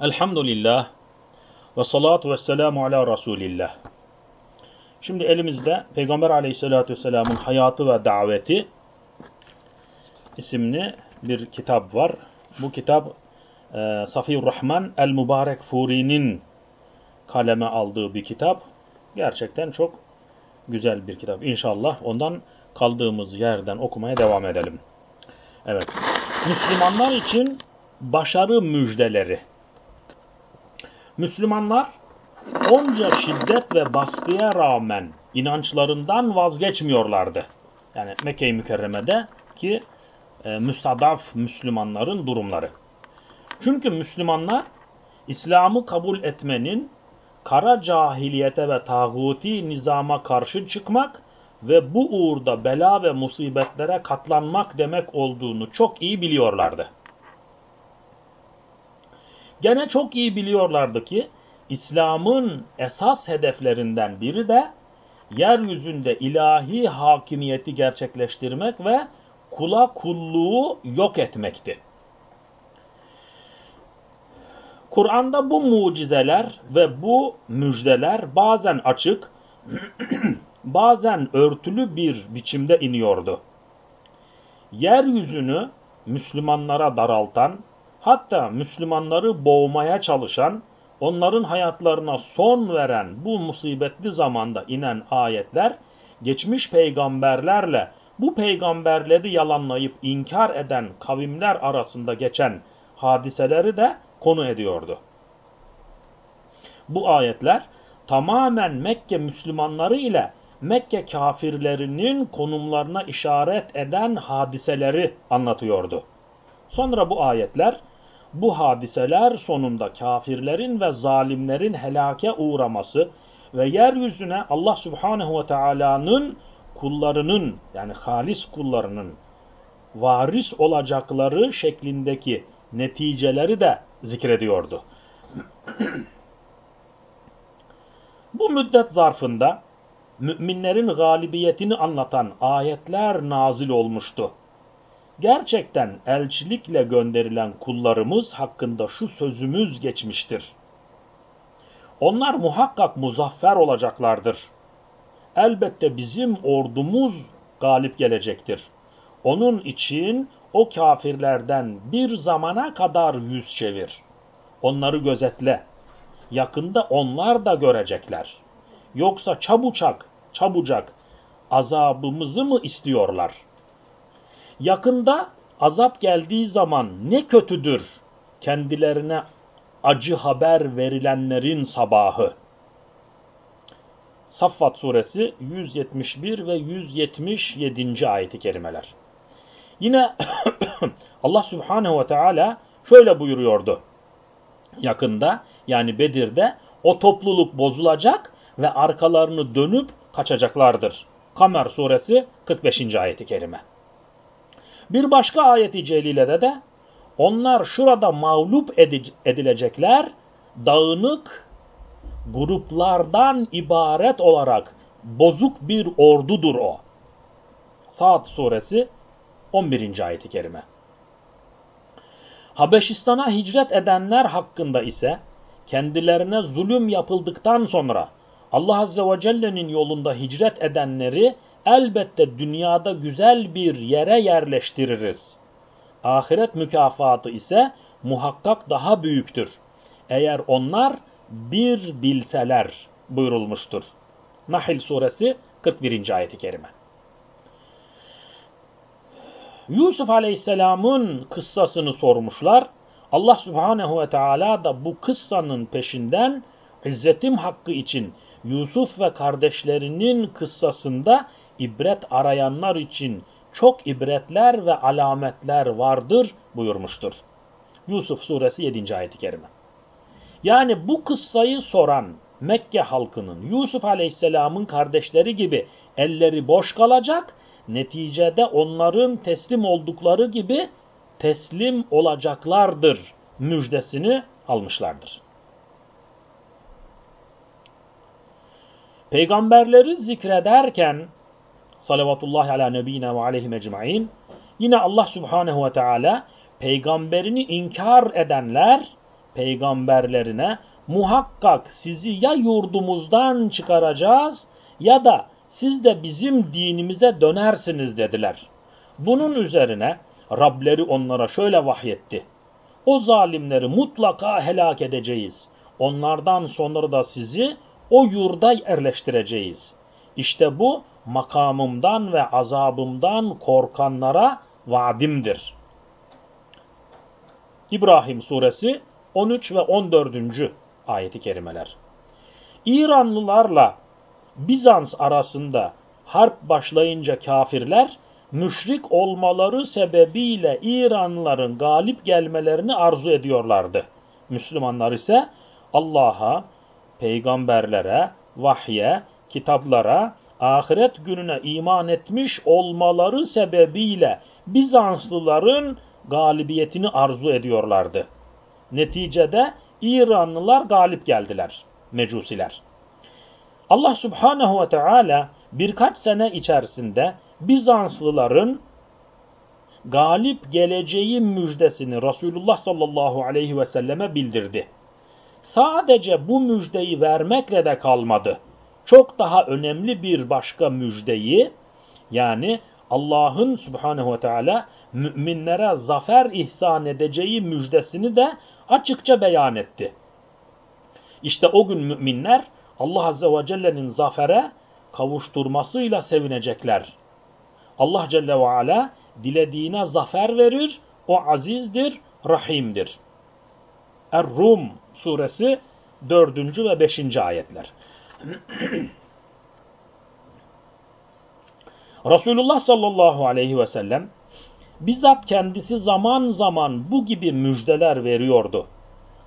Elhamdülillah ve salatu ve selamu ala Resulillah. Şimdi elimizde Peygamber aleyhissalatü vesselamın hayatı ve daveti isimli bir kitap var. Bu kitap e, Safiyur Rahman el-Mübarek Furi'nin kaleme aldığı bir kitap. Gerçekten çok güzel bir kitap. İnşallah ondan kaldığımız yerden okumaya devam edelim. Evet. Müslümanlar için başarı müjdeleri. Müslümanlar onca şiddet ve baskıya rağmen inançlarından vazgeçmiyorlardı. Yani Mekke-i Mükerreme'de ki e, müstadaf Müslümanların durumları. Çünkü Müslümanlar İslam'ı kabul etmenin kara cahiliyete ve tağuti nizama karşı çıkmak ve bu uğurda bela ve musibetlere katlanmak demek olduğunu çok iyi biliyorlardı. Gene çok iyi biliyorlardı ki İslam'ın esas hedeflerinden biri de yeryüzünde ilahi hakimiyeti gerçekleştirmek ve kula kulluğu yok etmekti. Kur'an'da bu mucizeler ve bu müjdeler bazen açık, bazen örtülü bir biçimde iniyordu. Yeryüzünü Müslümanlara daraltan, hatta Müslümanları boğmaya çalışan, onların hayatlarına son veren bu musibetli zamanda inen ayetler, geçmiş peygamberlerle bu peygamberleri yalanlayıp inkar eden kavimler arasında geçen hadiseleri de konu ediyordu. Bu ayetler tamamen Mekke Müslümanları ile Mekke kafirlerinin konumlarına işaret eden hadiseleri anlatıyordu. Sonra bu ayetler bu hadiseler sonunda kafirlerin ve zalimlerin helake uğraması ve yeryüzüne Allah Subhanahu ve Taala'nın kullarının yani halis kullarının varis olacakları şeklindeki neticeleri de zikrediyordu. Bu müddet zarfında müminlerin galibiyetini anlatan ayetler nazil olmuştu. Gerçekten elçilikle gönderilen kullarımız hakkında şu sözümüz geçmiştir. Onlar muhakkak muzaffer olacaklardır. Elbette bizim ordumuz galip gelecektir. Onun için o kafirlerden bir zamana kadar yüz çevir. Onları gözetle. Yakında onlar da görecekler. Yoksa çabucak, çabucak azabımızı mı istiyorlar? Yakında azap geldiği zaman ne kötüdür kendilerine acı haber verilenlerin sabahı. Saffat suresi 171 ve 177. ayeti kerimeler. Yine Allah Subhanahu ve Teala şöyle buyuruyordu. Yakında yani Bedir'de o topluluk bozulacak ve arkalarını dönüp kaçacaklardır. Kamer suresi 45. ayeti kerime. Bir başka ayeti celilede de onlar şurada mağlup edilecekler, dağınık gruplardan ibaret olarak bozuk bir ordudur o. Saat suresi 11. ayeti kerime. Habeşistan'a hicret edenler hakkında ise kendilerine zulüm yapıldıktan sonra Allah Azze ve Celle'nin yolunda hicret edenleri elbette dünyada güzel bir yere yerleştiririz. Ahiret mükafatı ise muhakkak daha büyüktür. Eğer onlar bir bilseler buyurulmuştur. Nahl suresi 41. ayeti kerime. Yusuf aleyhisselamın kıssasını sormuşlar. Allah subhanehu ve teala da bu kıssanın peşinden izzetim hakkı için Yusuf ve kardeşlerinin kıssasında ibret arayanlar için çok ibretler ve alametler vardır buyurmuştur. Yusuf suresi 7. ayeti kerime. Yani bu kıssayı soran Mekke halkının Yusuf aleyhisselamın kardeşleri gibi elleri boş kalacak, neticede onların teslim oldukları gibi teslim olacaklardır müjdesini almışlardır. Peygamberleri zikrederken salavatullahi ala nebine ve aleyhi mecmain yine Allah subhanehu ve teala peygamberini inkar edenler peygamberlerine muhakkak sizi ya yurdumuzdan çıkaracağız ya da siz de bizim dinimize dönersiniz dediler. Bunun üzerine Rableri onlara şöyle vahyetti. O zalimleri mutlaka helak edeceğiz. Onlardan sonra da sizi o yurda yerleştireceğiz. İşte bu makamımdan ve azabımdan korkanlara vaadimdir. İbrahim suresi 13 ve 14. ayeti kerimeler. İranlılarla Bizans arasında harp başlayınca kafirler müşrik olmaları sebebiyle İranlıların galip gelmelerini arzu ediyorlardı. Müslümanlar ise Allah'a, peygamberlere, vahye, kitaplara, ahiret gününe iman etmiş olmaları sebebiyle Bizanslıların galibiyetini arzu ediyorlardı. Neticede İranlılar galip geldiler, mecusiler. Allah subhanehu ve teala birkaç sene içerisinde Bizanslıların galip geleceği müjdesini Resulullah sallallahu aleyhi ve selleme bildirdi. Sadece bu müjdeyi vermekle de kalmadı. Çok daha önemli bir başka müjdeyi yani Allah'ın subhanehu ve teala müminlere zafer ihsan edeceği müjdesini de açıkça beyan etti. İşte o gün müminler Allah Azze ve Celle'nin zafere kavuşturmasıyla sevinecekler. Allah Celle ve Ala dilediğine zafer verir, o azizdir, rahimdir. Er-Rum suresi 4. ve 5. ayetler. Resulullah sallallahu aleyhi ve sellem bizzat kendisi zaman zaman bu gibi müjdeler veriyordu.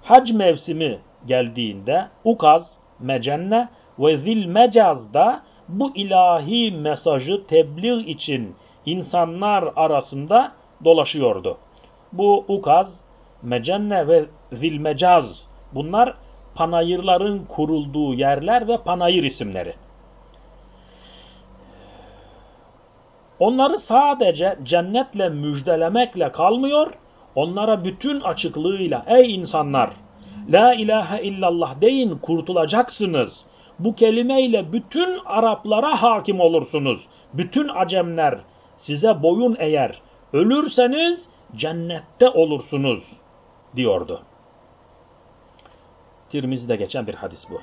Hac mevsimi geldiğinde Ukaz, Mecenne ve Zilmecaz'da bu ilahi mesajı tebliğ için insanlar arasında dolaşıyordu. Bu Ukaz, Mecenne ve Zilmecaz bunlar panayırların kurulduğu yerler ve panayır isimleri. Onları sadece cennetle müjdelemekle kalmıyor, onlara bütün açıklığıyla ey insanlar la ilahe illallah deyin kurtulacaksınız. Bu kelimeyle bütün Araplara hakim olursunuz. Bütün acemler size boyun eğer. Ölürseniz cennette olursunuz diyordu. Tirmizi'de geçen bir hadis bu.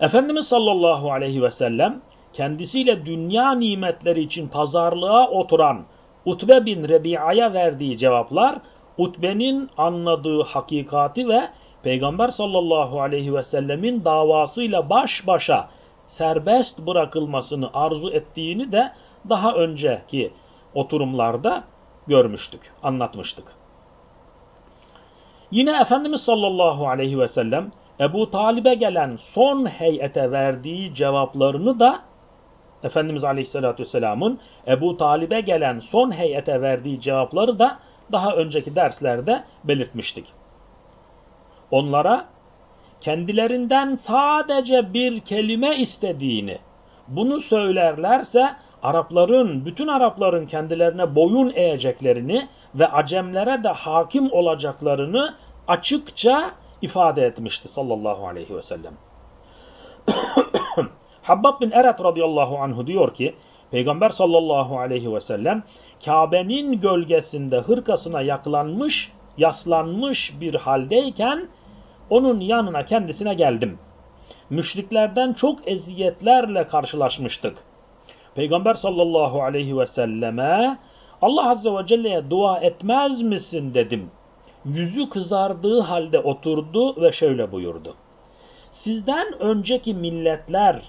Efendimiz sallallahu aleyhi ve sellem kendisiyle dünya nimetleri için pazarlığa oturan Utbe bin Rebi'a'ya verdiği cevaplar Utbe'nin anladığı hakikati ve Peygamber sallallahu aleyhi ve sellemin davasıyla baş başa serbest bırakılmasını arzu ettiğini de daha önceki oturumlarda görmüştük, anlatmıştık. Yine Efendimiz sallallahu aleyhi ve sellem Ebu Talib'e gelen son heyete verdiği cevaplarını da Efendimiz aleyhissalatü vesselamın Ebu Talib'e gelen son heyete verdiği cevapları da daha önceki derslerde belirtmiştik. Onlara kendilerinden sadece bir kelime istediğini, bunu söylerlerse Arapların, bütün Arapların kendilerine boyun eğeceklerini ve Acemlere de hakim olacaklarını açıkça ifade etmişti sallallahu aleyhi ve sellem. Habbab bin Eret radıyallahu anhu diyor ki, Peygamber sallallahu aleyhi ve sellem Kabe'nin gölgesinde hırkasına yaklanmış, yaslanmış bir haldeyken onun yanına kendisine geldim. Müşriklerden çok eziyetlerle karşılaşmıştık. Peygamber sallallahu aleyhi ve selleme Allah azze ve celle'ye dua etmez misin dedim. Yüzü kızardığı halde oturdu ve şöyle buyurdu. Sizden önceki milletler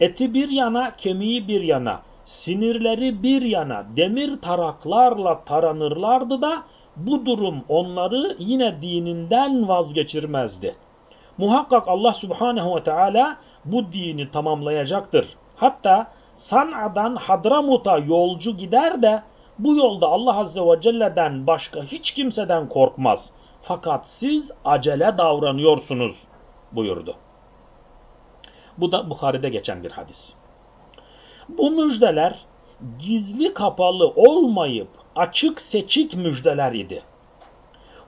eti bir yana kemiği bir yana sinirleri bir yana demir taraklarla taranırlardı da bu durum onları yine dininden vazgeçirmezdi. Muhakkak Allah subhanehu ve teala bu dini tamamlayacaktır. Hatta San'a'dan Hadramut'a yolcu gider de bu yolda Allah Azze ve Celle'den başka hiç kimseden korkmaz. Fakat siz acele davranıyorsunuz buyurdu. Bu da Bukhari'de geçen bir hadis. Bu müjdeler gizli kapalı olmayıp açık seçik müjdeler idi.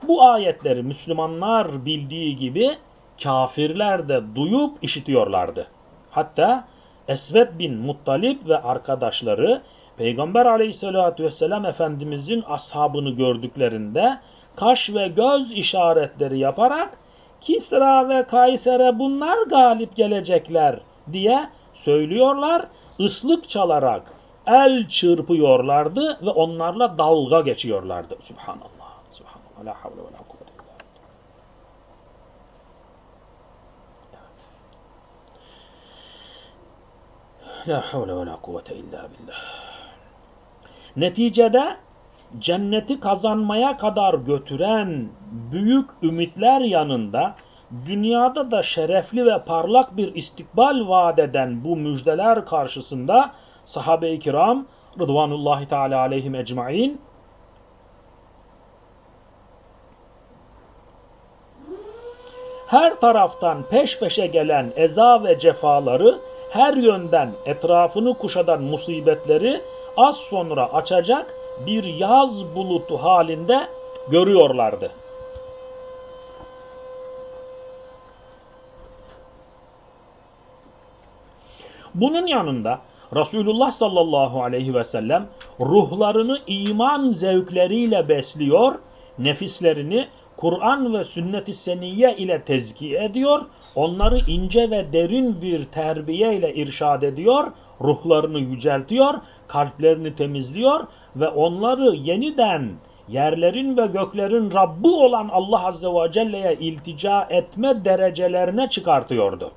Bu ayetleri Müslümanlar bildiği gibi kafirler de duyup işitiyorlardı. Hatta Esved bin Muttalip ve arkadaşları Peygamber aleyhissalatü vesselam Efendimizin ashabını gördüklerinde kaş ve göz işaretleri yaparak Kisra ve Kayser'e bunlar galip gelecekler diye söylüyorlar. ıslık çalarak el çırpıyorlardı ve onlarla dalga geçiyorlardı. Subhanallah. Subhanallah. La havle ve la kuvvete La havle ve la kuvvete illa billah. Neticede cenneti kazanmaya kadar götüren büyük ümitler yanında dünyada da şerefli ve parlak bir istikbal vaat eden bu müjdeler karşısında sahabe-i kiram Rıdvanullahi Teala aleyhim ecmain her taraftan peş peşe gelen eza ve cefaları her yönden etrafını kuşadan musibetleri az sonra açacak bir yaz bulutu halinde görüyorlardı. Bunun yanında Resulullah sallallahu aleyhi ve sellem ruhlarını iman zevkleriyle besliyor, nefislerini Kur'an ve sünnet-i seniyye ile tezkiye ediyor, onları ince ve derin bir terbiye ile irşad ediyor, ruhlarını yüceltiyor, kalplerini temizliyor ve onları yeniden yerlerin ve göklerin Rabbi olan Allah Azze ve Celle'ye iltica etme derecelerine çıkartıyordu.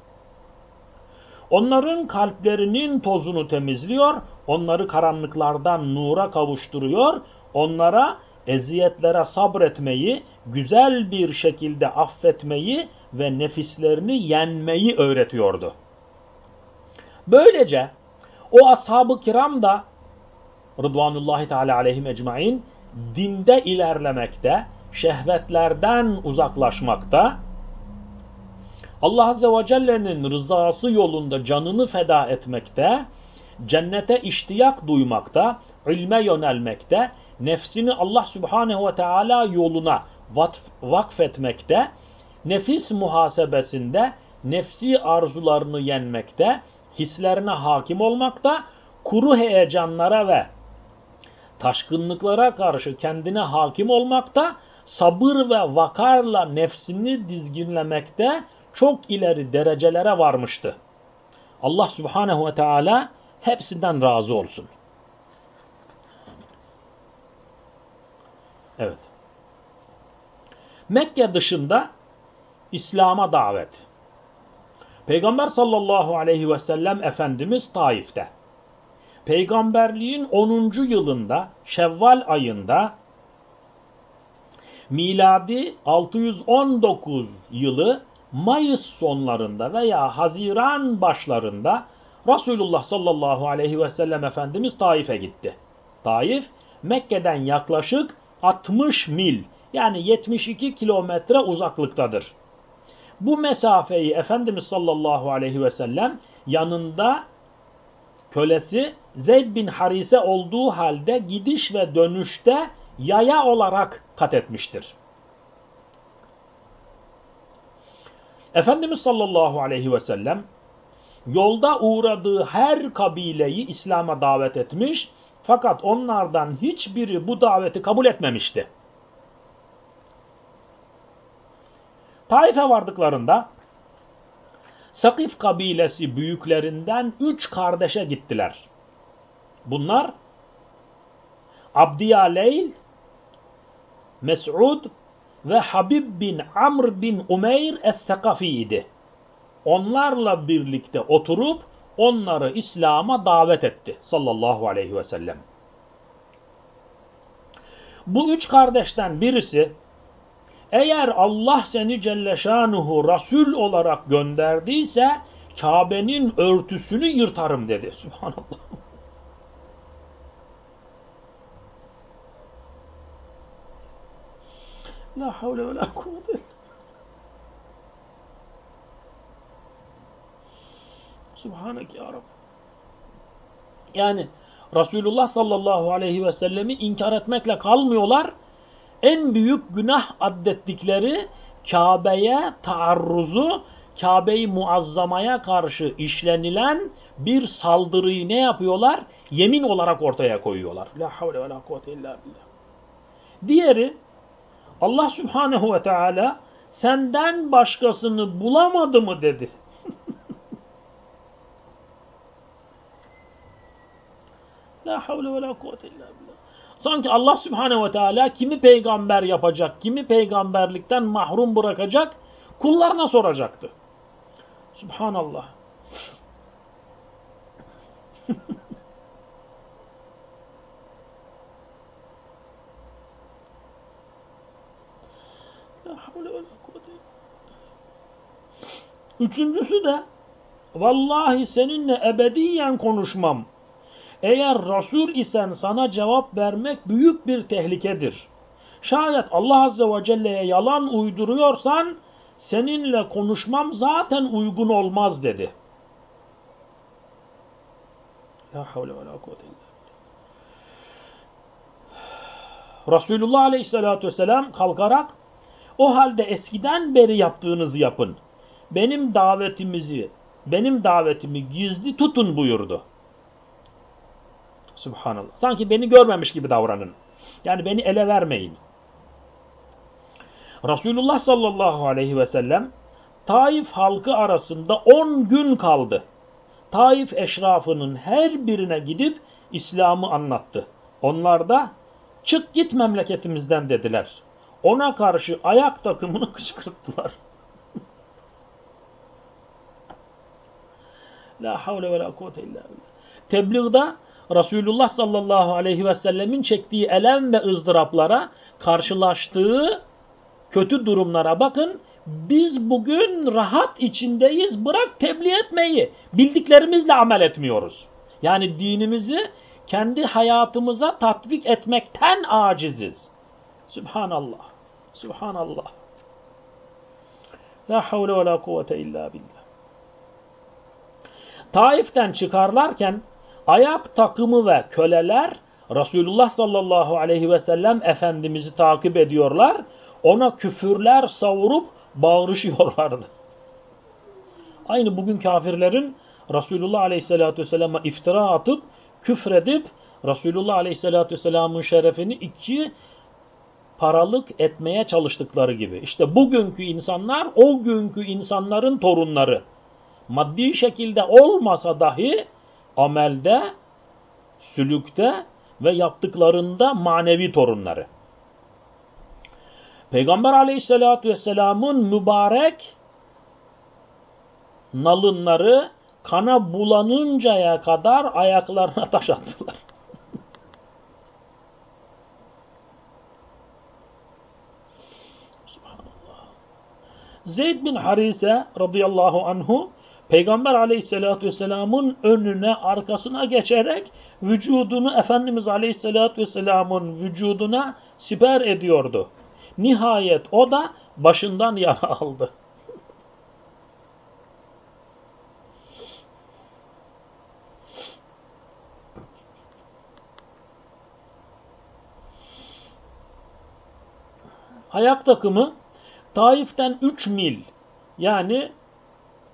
Onların kalplerinin tozunu temizliyor, onları karanlıklardan nura kavuşturuyor, onlara eziyetlere sabretmeyi, güzel bir şekilde affetmeyi ve nefislerini yenmeyi öğretiyordu. Böylece o ashab-ı kiram da Rıdvanullahi Teala aleyhim ecmain dinde ilerlemekte, şehvetlerden uzaklaşmakta, Allah Azze ve Celle'nin rızası yolunda canını feda etmekte, cennete iştiyak duymakta, ilme yönelmekte, nefsini Allah Subhanehu ve Teala yoluna vakfetmekte, nefis muhasebesinde nefsi arzularını yenmekte, hislerine hakim olmakta, kuru heyecanlara ve taşkınlıklara karşı kendine hakim olmakta, sabır ve vakarla nefsini dizginlemekte çok ileri derecelere varmıştı. Allah Subhanehu ve Teala hepsinden razı olsun. Evet. Mekke dışında İslam'a davet. Peygamber sallallahu aleyhi ve sellem Efendimiz Taif'te. Peygamberliğin 10. yılında Şevval ayında miladi 619 yılı Mayıs sonlarında veya Haziran başlarında Resulullah sallallahu aleyhi ve sellem Efendimiz Taif'e gitti. Taif Mekke'den yaklaşık 60 mil yani 72 kilometre uzaklıktadır. Bu mesafeyi Efendimiz sallallahu aleyhi ve sellem yanında kölesi Zeyd bin Harise olduğu halde gidiş ve dönüşte yaya olarak kat etmiştir. Efendimiz sallallahu aleyhi ve sellem yolda uğradığı her kabileyi İslam'a davet etmiş fakat onlardan hiçbiri bu daveti kabul etmemişti. Taif'e vardıklarında Sakif kabilesi büyüklerinden üç kardeşe gittiler. Bunlar Abdiya Leyl, Mes'ud ve Habib bin Amr bin Umeyr Es-Sekafi idi. Onlarla birlikte oturup onları İslam'a davet etti sallallahu aleyhi ve sellem. Bu üç kardeşten birisi eğer Allah seni Celle Şanuhu Resul olarak gönderdiyse Kabe'nin örtüsünü yırtarım dedi. Subhanallah. La havle ve la kuvvete Subhanak ya Rab. Yani Resulullah sallallahu aleyhi ve sellemi inkar etmekle kalmıyorlar. en büyük günah addettikleri Kabe'ye taarruzu, Kabe-i Muazzama'ya karşı işlenilen bir saldırıyı ne yapıyorlar? Yemin olarak ortaya koyuyorlar. La havle ve la kuvvete illa billah. Diğeri Allah Subhanahu ve Teala senden başkasını bulamadı mı dedi. La havle ve la kuvvete illa billah. Sanki Allah Subhanahu ve Teala kimi peygamber yapacak, kimi peygamberlikten mahrum bırakacak kullarına soracaktı. Subhanallah. Üçüncüsü de vallahi seninle ebediyen konuşmam. Eğer Resul isen sana cevap vermek büyük bir tehlikedir. Şayet Allah Azze ve Celle'ye yalan uyduruyorsan seninle konuşmam zaten uygun olmaz dedi. La havle ve la kuvvete illa Resulullah Aleyhisselatü Vesselam kalkarak o halde eskiden beri yaptığınızı yapın. Benim davetimizi, benim davetimi gizli tutun buyurdu. Subhanallah. Sanki beni görmemiş gibi davranın. Yani beni ele vermeyin. Resulullah sallallahu aleyhi ve sellem Taif halkı arasında 10 gün kaldı. Taif eşrafının her birine gidip İslam'ı anlattı. Onlar da çık git memleketimizden dediler. Ona karşı ayak takımını kışkırttılar. La havle ve la kuvvete illa billah. Tebliğde Resulullah sallallahu aleyhi ve sellemin çektiği elem ve ızdıraplara, karşılaştığı kötü durumlara bakın. Biz bugün rahat içindeyiz. Bırak tebliğ etmeyi. Bildiklerimizle amel etmiyoruz. Yani dinimizi kendi hayatımıza tatbik etmekten aciziz. Subhanallah. Subhanallah. La havle ve la kuvvete illa billah. Taif'ten çıkarlarken ayak takımı ve köleler Resulullah sallallahu aleyhi ve sellem Efendimiz'i takip ediyorlar. Ona küfürler savurup bağırışıyorlardı. Aynı bugün kafirlerin Resulullah aleyhissalatü vesselam'a iftira atıp küfredip Resulullah aleyhissalatü vesselamın şerefini iki paralık etmeye çalıştıkları gibi. İşte bugünkü insanlar o günkü insanların torunları. Maddi şekilde olmasa dahi amelde, sülükte ve yaptıklarında manevi torunları. Peygamber aleyhissalatü vesselamın mübarek nalınları kana bulanıncaya kadar ayaklarına taş attılar. Zeyd bin Harise radıyallahu anhu Peygamber aleyhissalatü vesselamın önüne arkasına geçerek vücudunu Efendimiz aleyhissalatü vesselamın vücuduna siper ediyordu. Nihayet o da başından yara aldı. Ayak takımı Taif'ten 3 mil yani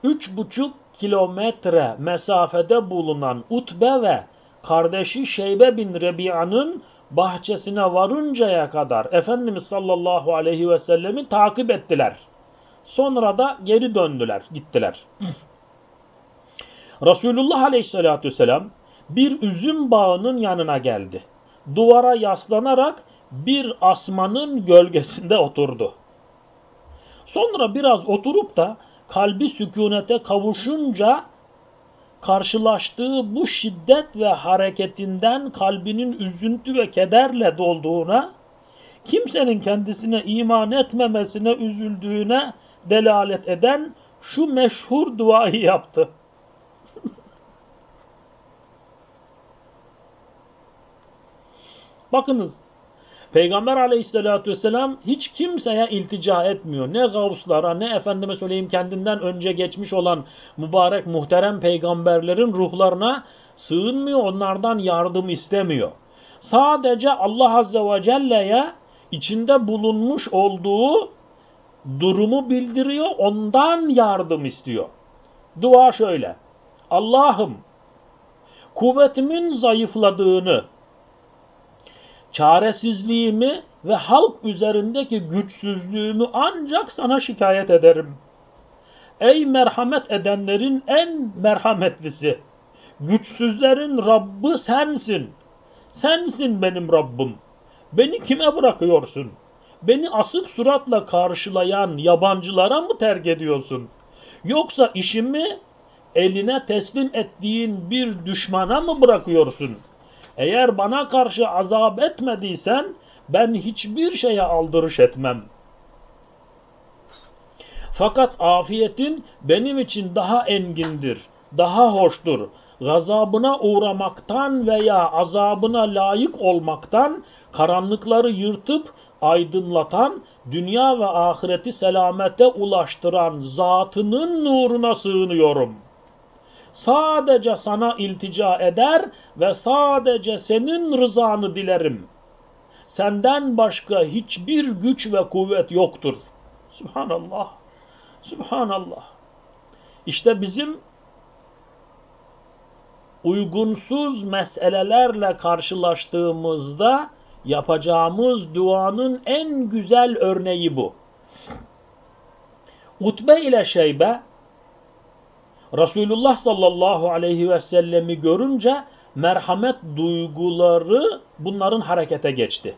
3,5 kilometre mesafede bulunan Utbe ve kardeşi Şeybe bin Rebi'anın bahçesine varıncaya kadar Efendimiz sallallahu aleyhi ve sellemi takip ettiler. Sonra da geri döndüler, gittiler. Resulullah aleyhissalatü vesselam bir üzüm bağının yanına geldi. Duvara yaslanarak bir asmanın gölgesinde oturdu. Sonra biraz oturup da kalbi sükunete kavuşunca karşılaştığı bu şiddet ve hareketinden kalbinin üzüntü ve kederle dolduğuna, kimsenin kendisine iman etmemesine üzüldüğüne delalet eden şu meşhur duayı yaptı. Bakınız Peygamber aleyhissalatü vesselam hiç kimseye iltica etmiyor. Ne gavslara ne efendime söyleyeyim kendinden önce geçmiş olan mübarek muhterem peygamberlerin ruhlarına sığınmıyor. Onlardan yardım istemiyor. Sadece Allah azze ve celle'ye içinde bulunmuş olduğu durumu bildiriyor, ondan yardım istiyor. Dua şöyle. Allah'ım kuvvetimin zayıfladığını, çaresizliğimi ve halk üzerindeki güçsüzlüğümü ancak sana şikayet ederim. Ey merhamet edenlerin en merhametlisi, güçsüzlerin Rabbi sensin. Sensin benim Rabbim. Beni kime bırakıyorsun? Beni asık suratla karşılayan yabancılara mı terk ediyorsun? Yoksa işimi eline teslim ettiğin bir düşmana mı bırakıyorsun? Eğer bana karşı azap etmediysen ben hiçbir şeye aldırış etmem. Fakat afiyetin benim için daha engindir, daha hoştur. Gazabına uğramaktan veya azabına layık olmaktan karanlıkları yırtıp aydınlatan, dünya ve ahireti selamete ulaştıran zatının nuruna sığınıyorum. Sadece sana iltica eder ve sadece senin rızanı dilerim. Senden başka hiçbir güç ve kuvvet yoktur. Subhanallah. Subhanallah. İşte bizim uygunsuz meselelerle karşılaştığımızda yapacağımız duanın en güzel örneği bu. Utbe ile Şeybe Resulullah sallallahu aleyhi ve sellemi görünce merhamet duyguları bunların harekete geçti.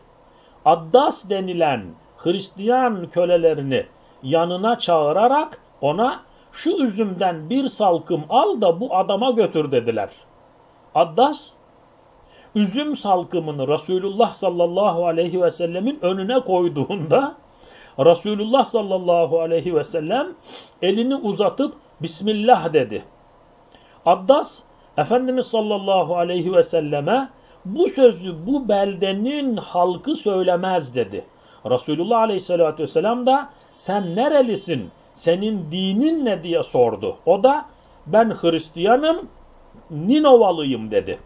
Addas denilen Hristiyan kölelerini yanına çağırarak ona şu üzümden bir salkım al da bu adama götür dediler. Addas üzüm salkımını Resulullah sallallahu aleyhi ve sellemin önüne koyduğunda Resulullah sallallahu aleyhi ve sellem elini uzatıp Bismillah dedi. Addas Efendimiz sallallahu aleyhi ve selleme bu sözü bu beldenin halkı söylemez dedi. Resulullah aleyhissalatü vesselam da sen nerelisin, senin dinin ne diye sordu. O da ben Hristiyanım, Ninovalıyım dedi.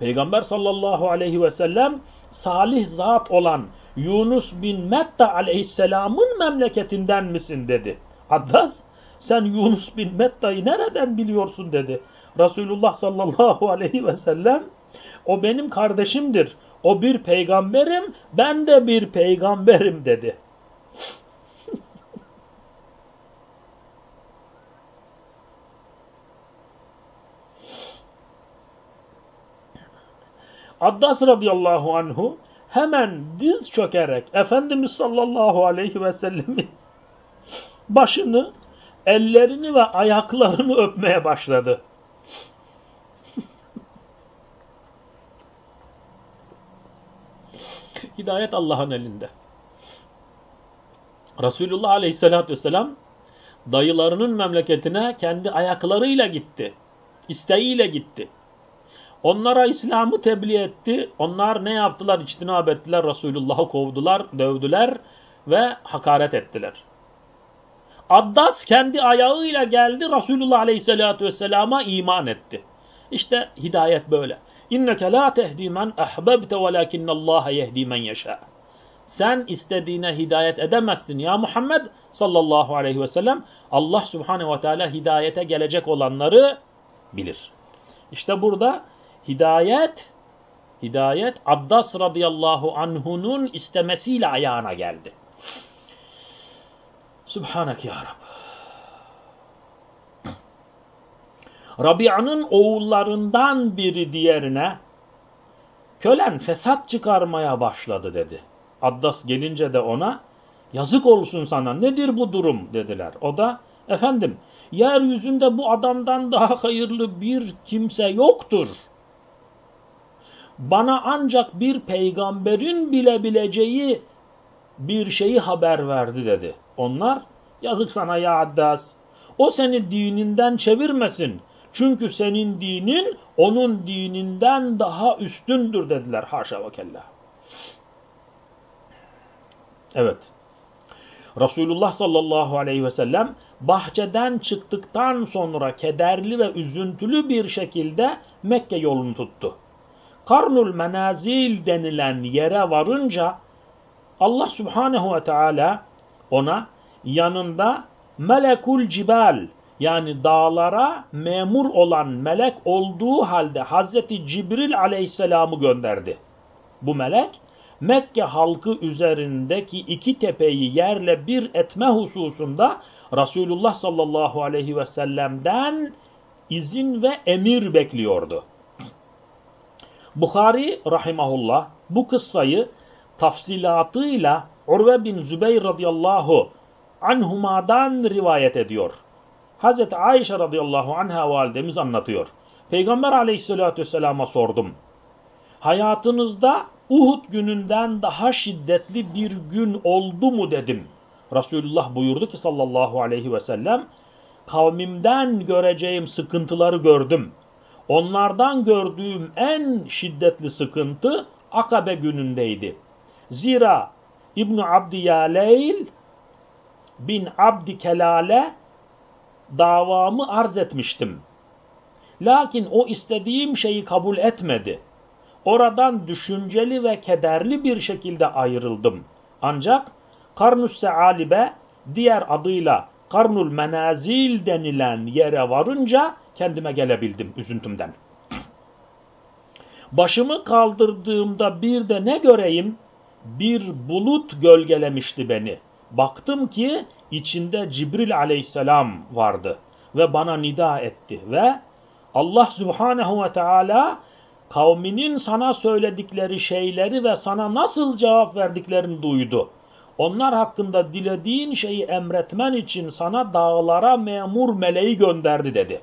Peygamber sallallahu aleyhi ve sellem salih zat olan Yunus bin Metta aleyhisselamın memleketinden misin dedi. Addas sen Yunus bin Metta'yı nereden biliyorsun dedi. Resulullah sallallahu aleyhi ve sellem o benim kardeşimdir. O bir peygamberim ben de bir peygamberim dedi. Addas radıyallahu anhu hemen diz çökerek Efendimiz sallallahu aleyhi ve sellemin başını, ellerini ve ayaklarını öpmeye başladı. Hidayet Allah'ın elinde. Resulullah aleyhissalatü vesselam dayılarının memleketine kendi ayaklarıyla gitti. İsteğiyle gitti. Onlara İslam'ı tebliğ etti. Onlar ne yaptılar? İçtinab ettiler. Resulullah'ı kovdular, dövdüler ve hakaret ettiler. Addas kendi ayağıyla geldi Resulullah Aleyhisselatü Vesselam'a iman etti. İşte hidayet böyle. İnneke la tehdi men ahbebte velakinnallaha yehdi men yeşâ. Sen istediğine hidayet edemezsin ya Muhammed sallallahu aleyhi ve sellem. Allah subhanehu ve teala hidayete gelecek olanları bilir. İşte burada hidayet hidayet Addas radıyallahu anhunun istemesiyle ayağına geldi. Subhanak ya Rab. Rabia'nın oğullarından biri diğerine kölen fesat çıkarmaya başladı dedi. Addas gelince de ona yazık olsun sana nedir bu durum dediler. O da efendim yeryüzünde bu adamdan daha hayırlı bir kimse yoktur bana ancak bir peygamberin bilebileceği bir şeyi haber verdi dedi. Onlar yazık sana ya Addas. O seni dininden çevirmesin. Çünkü senin dinin onun dininden daha üstündür dediler. Haşa ve kella. Evet. Resulullah sallallahu aleyhi ve sellem bahçeden çıktıktan sonra kederli ve üzüntülü bir şekilde Mekke yolunu tuttu. Karnul menazil denilen yere varınca Allah Subhanahu ve Teala ona yanında melekul cibal yani dağlara memur olan melek olduğu halde Hazreti Cibril aleyhisselamı gönderdi. Bu melek Mekke halkı üzerindeki iki tepeyi yerle bir etme hususunda Resulullah sallallahu aleyhi ve sellem'den izin ve emir bekliyordu. Bukhari rahimahullah bu kıssayı tafsilatıyla Urve bin Zübeyir radıyallahu anhumadan rivayet ediyor. Hazreti Ayşe radıyallahu anha validemiz anlatıyor. Peygamber aleyhissalatü vesselama sordum. Hayatınızda Uhud gününden daha şiddetli bir gün oldu mu dedim. Resulullah buyurdu ki sallallahu aleyhi ve sellem kavmimden göreceğim sıkıntıları gördüm. Onlardan gördüğüm en şiddetli sıkıntı Akabe günündeydi. Zira İbn Abdi Yaleyl bin Abdi Kelale davamı arz etmiştim. Lakin o istediğim şeyi kabul etmedi. Oradan düşünceli ve kederli bir şekilde ayrıldım. Ancak Karnus Sealibe diğer adıyla Karnul Menazil denilen yere varınca kendime gelebildim üzüntümden. Başımı kaldırdığımda bir de ne göreyim? Bir bulut gölgelemişti beni. Baktım ki içinde Cibril aleyhisselam vardı ve bana nida etti ve Allah subhanehu ve teala kavminin sana söyledikleri şeyleri ve sana nasıl cevap verdiklerini duydu. Onlar hakkında dilediğin şeyi emretmen için sana dağlara memur meleği gönderdi dedi.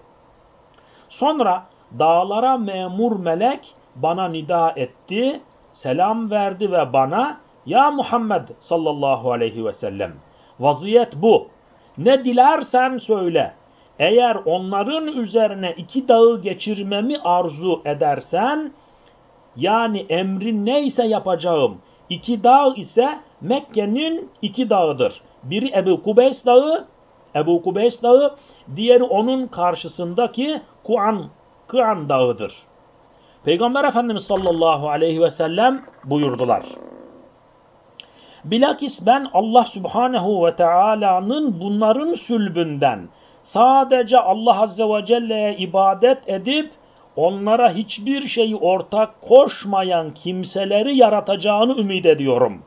Sonra dağlara memur melek bana nida etti, selam verdi ve bana ya Muhammed sallallahu aleyhi ve sellem vaziyet bu. Ne dilersen söyle. Eğer onların üzerine iki dağı geçirmemi arzu edersen yani emrin neyse yapacağım. İki dağ ise Mekke'nin iki dağıdır. Biri Ebu Kubeys dağı, Ebu Kubeys dağı, diğeri onun karşısındaki Kuan, Kuan dağıdır. Peygamber Efendimiz sallallahu aleyhi ve sellem buyurdular. Bilakis ben Allah subhanehu ve teala'nın bunların sülbünden sadece Allah azze ve celle'ye ibadet edip onlara hiçbir şeyi ortak koşmayan kimseleri yaratacağını ümit ediyorum.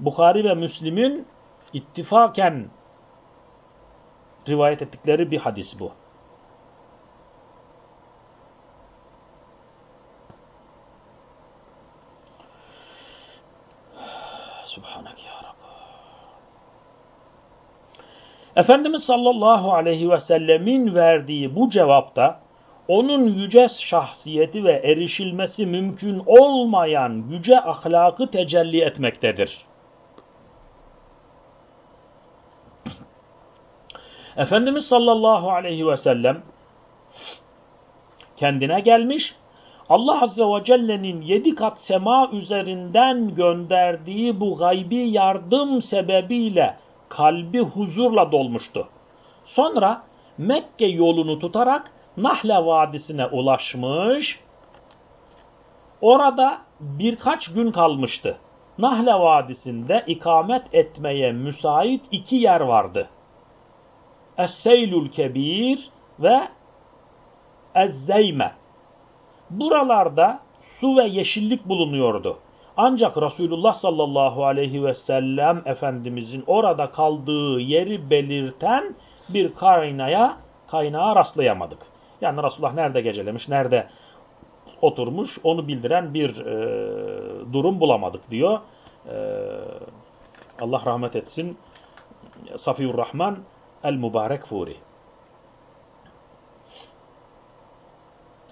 Bukhari ve Müslim'in ittifaken rivayet ettikleri bir hadis bu. Subhanak ya Rabbi. Efendimiz sallallahu aleyhi ve sellemin verdiği bu cevapta onun yüce şahsiyeti ve erişilmesi mümkün olmayan yüce ahlakı tecelli etmektedir. Efendimiz sallallahu aleyhi ve sellem kendine gelmiş, Allah azze ve celle'nin yedi kat sema üzerinden gönderdiği bu gaybi yardım sebebiyle kalbi huzurla dolmuştu. Sonra Mekke yolunu tutarak Nahle Vadisi'ne ulaşmış, orada birkaç gün kalmıştı. Nahle Vadisi'nde ikamet etmeye müsait iki yer vardı. Es-Seylül Kebir ve Ez-Zeyme. Buralarda su ve yeşillik bulunuyordu. Ancak Resulullah sallallahu aleyhi ve sellem Efendimizin orada kaldığı yeri belirten bir kaynaya, kaynağa rastlayamadık. Yani Resulullah nerede gecelemiş, nerede oturmuş onu bildiren bir e, durum bulamadık diyor. E, Allah rahmet etsin. Safiyur Rahman El-Mübarek Furi.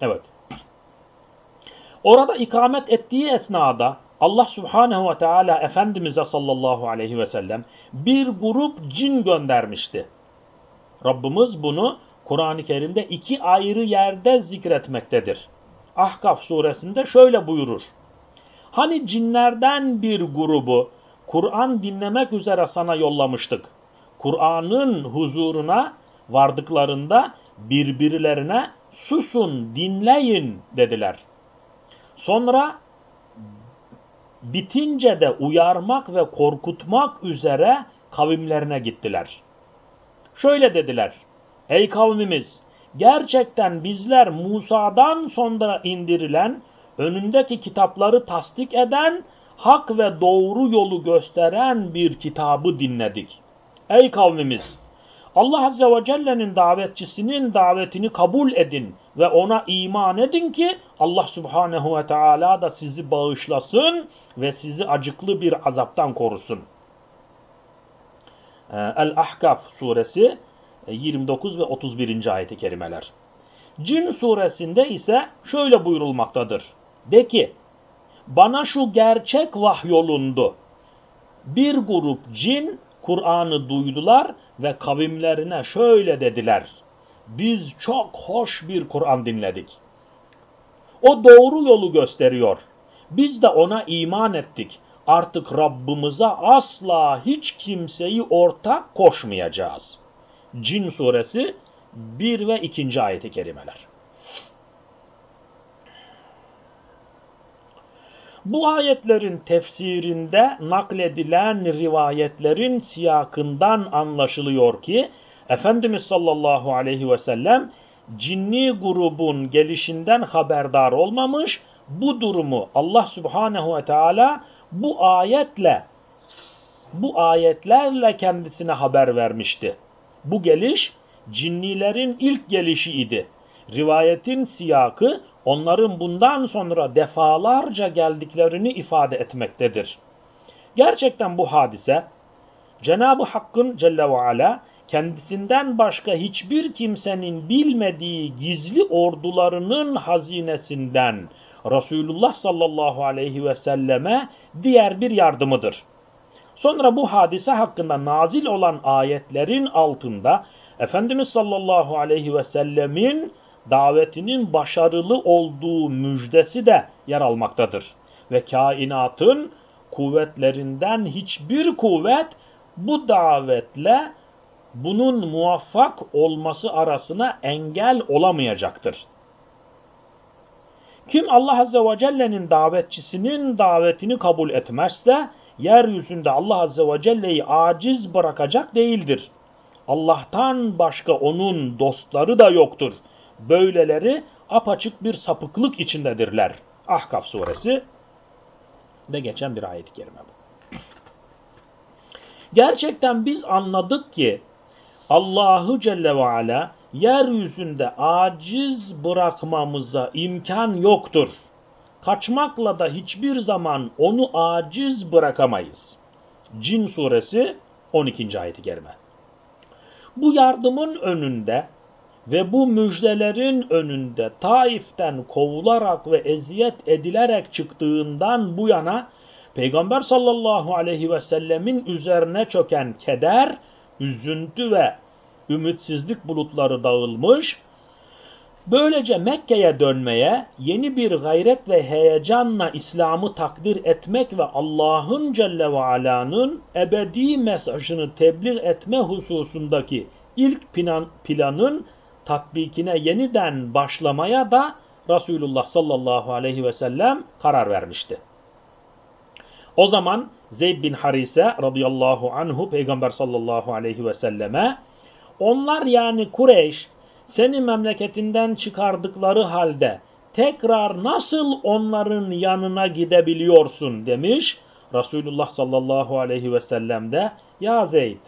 Evet. Orada ikamet ettiği esnada Allah Subhanahu ve Teala Efendimiz'e sallallahu aleyhi ve sellem bir grup cin göndermişti. Rabbimiz bunu Kur'an-ı Kerim'de iki ayrı yerde zikretmektedir. Ahkaf suresinde şöyle buyurur. Hani cinlerden bir grubu Kur'an dinlemek üzere sana yollamıştık. Kur'an'ın huzuruna vardıklarında birbirlerine susun dinleyin dediler. Sonra bitince de uyarmak ve korkutmak üzere kavimlerine gittiler. Şöyle dediler, ey kavmimiz gerçekten bizler Musa'dan sonra indirilen, önündeki kitapları tasdik eden, hak ve doğru yolu gösteren bir kitabı dinledik. Ey kavmimiz! Allah Azze ve Celle'nin davetçisinin davetini kabul edin ve ona iman edin ki Allah Subhanehu ve Teala da sizi bağışlasın ve sizi acıklı bir azaptan korusun. Ee, El-Ahkaf suresi 29 e, ve 31. ayeti kerimeler. Cin suresinde ise şöyle buyurulmaktadır. De ki, bana şu gerçek vahyolundu. Bir grup cin Kur'an'ı duydular ve kavimlerine şöyle dediler. Biz çok hoş bir Kur'an dinledik. O doğru yolu gösteriyor. Biz de ona iman ettik. Artık Rabbimize asla hiç kimseyi ortak koşmayacağız. Cin suresi 1 ve 2. ayeti kerimeler. Bu ayetlerin tefsirinde nakledilen rivayetlerin siyakından anlaşılıyor ki Efendimiz sallallahu aleyhi ve sellem cinni grubun gelişinden haberdar olmamış, bu durumu Allah subhanehu ve teala bu ayetle bu ayetlerle kendisine haber vermişti. Bu geliş cinnilerin ilk gelişi idi. Rivayetin siyakı onların bundan sonra defalarca geldiklerini ifade etmektedir. Gerçekten bu hadise Cenab-ı Hakk'ın Celle ve Ala kendisinden başka hiçbir kimsenin bilmediği gizli ordularının hazinesinden Resulullah sallallahu aleyhi ve selleme diğer bir yardımıdır. Sonra bu hadise hakkında nazil olan ayetlerin altında Efendimiz sallallahu aleyhi ve sellemin davetinin başarılı olduğu müjdesi de yer almaktadır. Ve kainatın kuvvetlerinden hiçbir kuvvet bu davetle bunun muvaffak olması arasına engel olamayacaktır. Kim Allah Azze ve Celle'nin davetçisinin davetini kabul etmezse, yeryüzünde Allah Azze ve Celle'yi aciz bırakacak değildir. Allah'tan başka onun dostları da yoktur. Böyleleri apaçık bir sapıklık içindedirler. Ahkaf suresi de geçen bir ayet-i kerime bu. Gerçekten biz anladık ki Allahu Celle ve Ala yeryüzünde aciz bırakmamıza imkan yoktur. Kaçmakla da hiçbir zaman onu aciz bırakamayız. Cin suresi 12. ayeti kerime. Bu yardımın önünde ve bu müjdelerin önünde Taif'ten kovularak ve eziyet edilerek çıktığından bu yana Peygamber sallallahu aleyhi ve sellemin üzerine çöken keder, üzüntü ve ümitsizlik bulutları dağılmış, böylece Mekke'ye dönmeye, yeni bir gayret ve heyecanla İslam'ı takdir etmek ve Allah'ın Celle ve Ala'nın ebedi mesajını tebliğ etme hususundaki ilk plan, planın tatbikine yeniden başlamaya da Resulullah sallallahu aleyhi ve sellem karar vermişti. O zaman Zeyd bin Harise radıyallahu anhu Peygamber sallallahu aleyhi ve selleme onlar yani Kureyş seni memleketinden çıkardıkları halde tekrar nasıl onların yanına gidebiliyorsun demiş. Resulullah sallallahu aleyhi ve sellem de ya Zeyd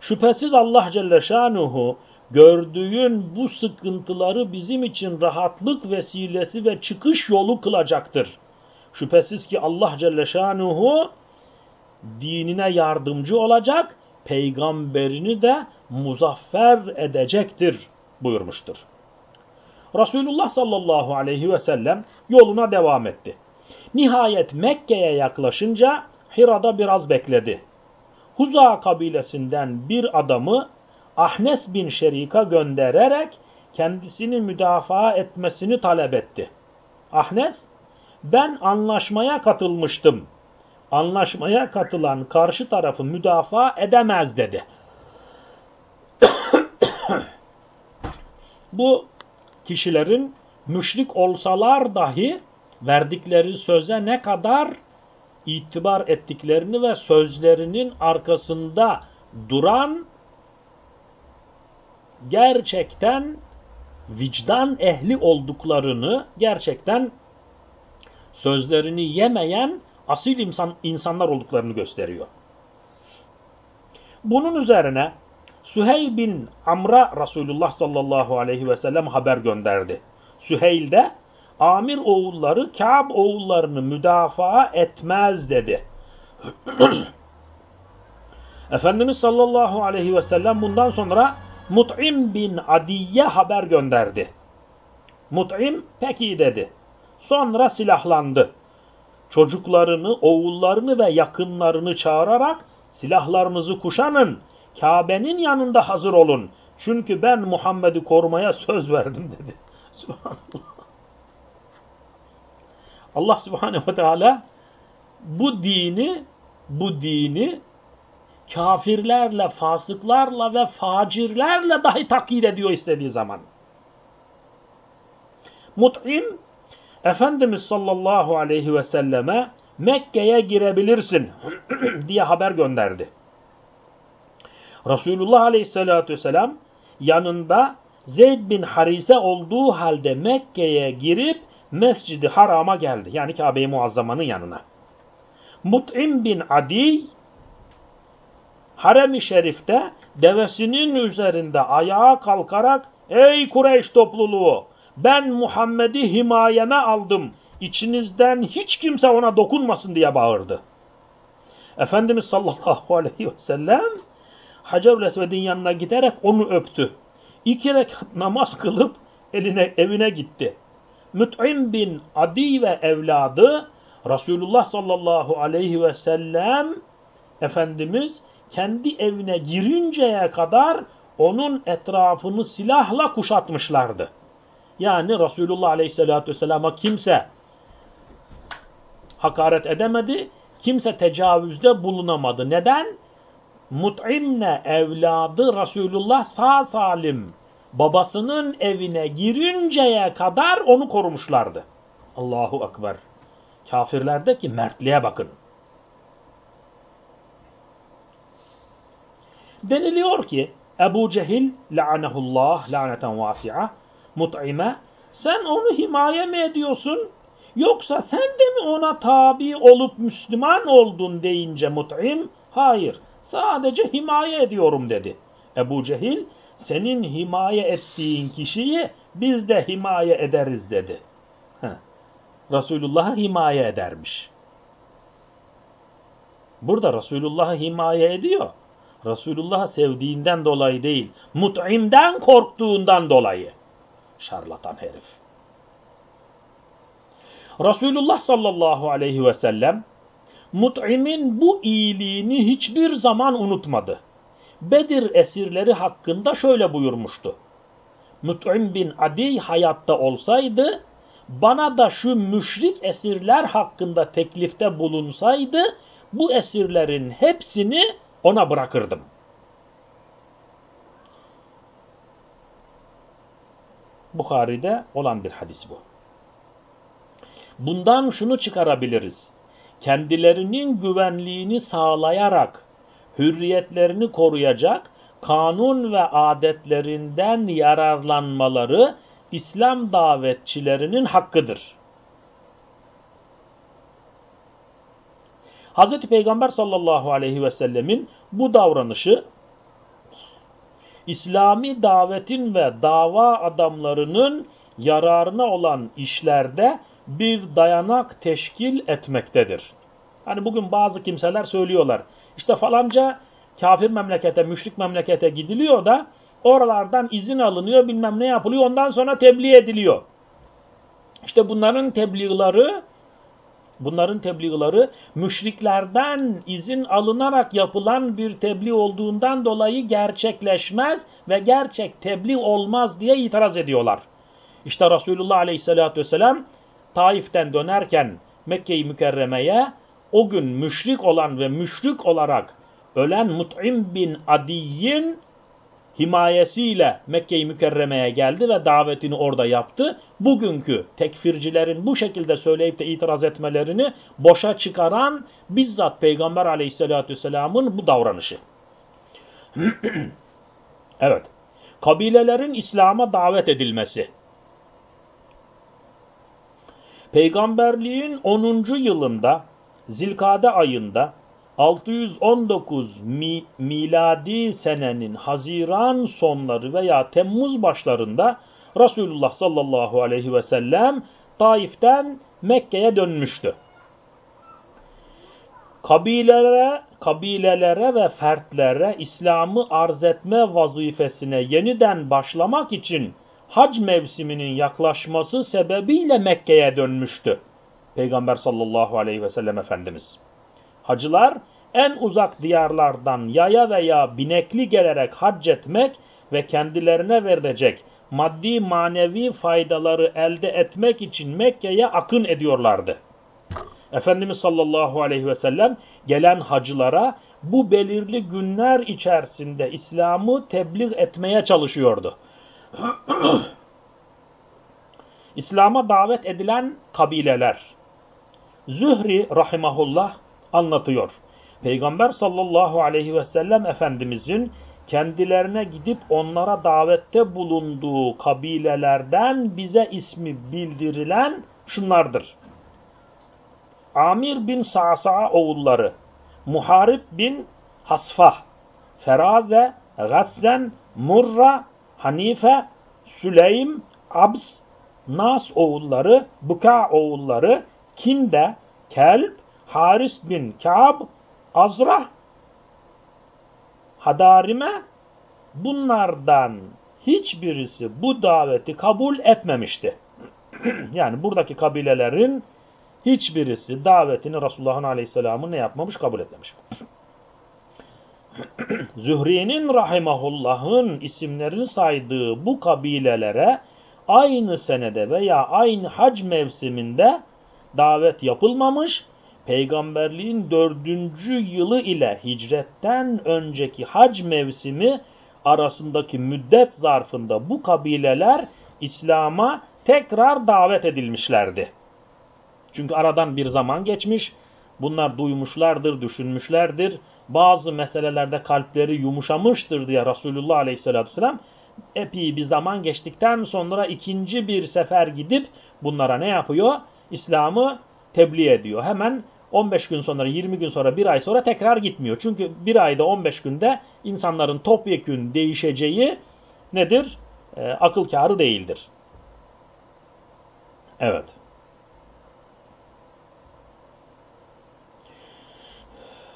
şüphesiz Allah Celle Şanuhu gördüğün bu sıkıntıları bizim için rahatlık vesilesi ve çıkış yolu kılacaktır. Şüphesiz ki Allah Celle Şanuhu dinine yardımcı olacak, peygamberini de muzaffer edecektir buyurmuştur. Resulullah sallallahu aleyhi ve sellem yoluna devam etti. Nihayet Mekke'ye yaklaşınca Hira'da biraz bekledi. Huza kabilesinden bir adamı Ahnes bin Şerika göndererek kendisini müdafaa etmesini talep etti. Ahnes, ben anlaşmaya katılmıştım. Anlaşmaya katılan karşı tarafı müdafaa edemez dedi. Bu kişilerin müşrik olsalar dahi verdikleri söze ne kadar itibar ettiklerini ve sözlerinin arkasında duran gerçekten vicdan ehli olduklarını, gerçekten sözlerini yemeyen asil insan, insanlar olduklarını gösteriyor. Bunun üzerine Süheyl bin Amr'a Resulullah sallallahu aleyhi ve sellem haber gönderdi. Süheyl de Amir oğulları Ka'b oğullarını müdafaa etmez dedi. Efendimiz sallallahu aleyhi ve sellem bundan sonra Mut'im bin Adiye haber gönderdi. Mut'im peki dedi. Sonra silahlandı. Çocuklarını, oğullarını ve yakınlarını çağırarak silahlarınızı kuşanın, Kabe'nin yanında hazır olun. Çünkü ben Muhammed'i korumaya söz verdim dedi. Allah Subhanahu ve Teala bu dini bu dini kafirlerle, fasıklarla ve facirlerle dahi takyit ediyor istediği zaman. Mut'im Efendimiz sallallahu aleyhi ve selleme Mekke'ye girebilirsin diye haber gönderdi. Resulullah aleyhissalatü vesselam yanında Zeyd bin Harise olduğu halde Mekke'ye girip Mescidi Haram'a geldi. Yani Kabe-i Muazzama'nın yanına. Mut'im bin Adi Harem-i Şerif'te devesinin üzerinde ayağa kalkarak Ey Kureyş topluluğu ben Muhammed'i himayeme aldım. İçinizden hiç kimse ona dokunmasın diye bağırdı. Efendimiz sallallahu aleyhi ve sellem Hacer-ül Esved'in yanına giderek onu öptü. İki rekat namaz kılıp eline, evine gitti. Müt'im bin Adi ve evladı Resulullah sallallahu aleyhi ve sellem Efendimiz kendi evine girinceye kadar onun etrafını silahla kuşatmışlardı. Yani Resulullah aleyhissalatü vesselama kimse hakaret edemedi, kimse tecavüzde bulunamadı. Neden? Mut'imle evladı Resulullah sağ salim babasının evine girinceye kadar onu korumuşlardı. Allahu Ekber. Kafirlerdeki mertliğe bakın. Deniliyor ki Ebu Cehil la'anehullah la'neten vasi'a mut'ime sen onu himaye mi ediyorsun yoksa sen de mi ona tabi olup Müslüman oldun deyince mut'im hayır sadece himaye ediyorum dedi. Ebu Cehil senin himaye ettiğin kişiyi biz de himaye ederiz dedi. Resulullah'ı himaye edermiş. Burada Resulullah'ı himaye ediyor. Resulullah'ı sevdiğinden dolayı değil, mut'imden korktuğundan dolayı. Şarlatan herif. Resulullah sallallahu aleyhi ve sellem mut'imin bu iyiliğini hiçbir zaman unutmadı. Bedir esirleri hakkında şöyle buyurmuştu. Mut'im bin Adi hayatta olsaydı, bana da şu müşrik esirler hakkında teklifte bulunsaydı, bu esirlerin hepsini ona bırakırdım. Bukhari'de olan bir hadis bu. Bundan şunu çıkarabiliriz. Kendilerinin güvenliğini sağlayarak hürriyetlerini koruyacak kanun ve adetlerinden yararlanmaları İslam davetçilerinin hakkıdır. Hz. Peygamber sallallahu aleyhi ve sellemin bu davranışı İslami davetin ve dava adamlarının yararına olan işlerde bir dayanak teşkil etmektedir. Hani bugün bazı kimseler söylüyorlar. İşte falanca kafir memlekete, müşrik memlekete gidiliyor da oralardan izin alınıyor, bilmem ne yapılıyor. Ondan sonra tebliğ ediliyor. İşte bunların tebliğleri bunların tebliğleri müşriklerden izin alınarak yapılan bir tebliğ olduğundan dolayı gerçekleşmez ve gerçek tebliğ olmaz diye itiraz ediyorlar. İşte Resulullah Aleyhisselatü Vesselam Taif'ten dönerken Mekke-i Mükerreme'ye o gün müşrik olan ve müşrik olarak ölen Mut'im bin Adiy'in himayesiyle Mekke-i Mükerreme'ye geldi ve davetini orada yaptı. Bugünkü tekfircilerin bu şekilde söyleyip de itiraz etmelerini boşa çıkaran bizzat Peygamber aleyhissalatü vesselamın bu davranışı. evet. Kabilelerin İslam'a davet edilmesi. Peygamberliğin 10. yılında Zilkade ayında 619 mi, miladi senenin Haziran sonları veya Temmuz başlarında Resulullah sallallahu aleyhi ve sellem Taif'ten Mekke'ye dönmüştü. Kabilelere, kabilelere ve fertlere İslam'ı arz etme vazifesine yeniden başlamak için hac mevsiminin yaklaşması sebebiyle Mekke'ye dönmüştü. Peygamber sallallahu aleyhi ve sellem Efendimiz. Hacılar en uzak diyarlardan yaya veya binekli gelerek hac etmek ve kendilerine verilecek maddi manevi faydaları elde etmek için Mekke'ye akın ediyorlardı. Efendimiz sallallahu aleyhi ve sellem gelen hacılara bu belirli günler içerisinde İslam'ı tebliğ etmeye çalışıyordu. İslam'a davet edilen kabileler. Zühri rahimahullah anlatıyor. Peygamber sallallahu aleyhi ve sellem Efendimizin kendilerine gidip onlara davette bulunduğu kabilelerden bize ismi bildirilen şunlardır. Amir bin Sa'sa oğulları, Muharib bin Hasfah, Feraze, Gazzen, Murra, Hanife, Süleym, Abs, Nas oğulları, Buka oğulları, Kinde, Kelb, Haris bin Ka'b, Azrah, Hadarime bunlardan hiçbirisi bu daveti kabul etmemişti. yani buradaki kabilelerin hiçbirisi davetini Resulullah'ın aleyhisselamı ne yapmamış? Kabul etmemiş. Zühri'nin rahimahullah'ın isimlerini saydığı bu kabilelere aynı senede veya aynı hac mevsiminde davet yapılmamış, peygamberliğin dördüncü yılı ile hicretten önceki hac mevsimi arasındaki müddet zarfında bu kabileler İslam'a tekrar davet edilmişlerdi. Çünkü aradan bir zaman geçmiş, bunlar duymuşlardır, düşünmüşlerdir, bazı meselelerde kalpleri yumuşamıştır diye Resulullah Aleyhisselatü Vesselam epey bir zaman geçtikten sonra ikinci bir sefer gidip bunlara ne yapıyor? İslam'ı tebliğ ediyor. Hemen 15 gün sonra, 20 gün sonra, bir ay sonra tekrar gitmiyor. Çünkü bir ayda 15 günde insanların topyekün değişeceği nedir? E, akıl kârı değildir. Evet.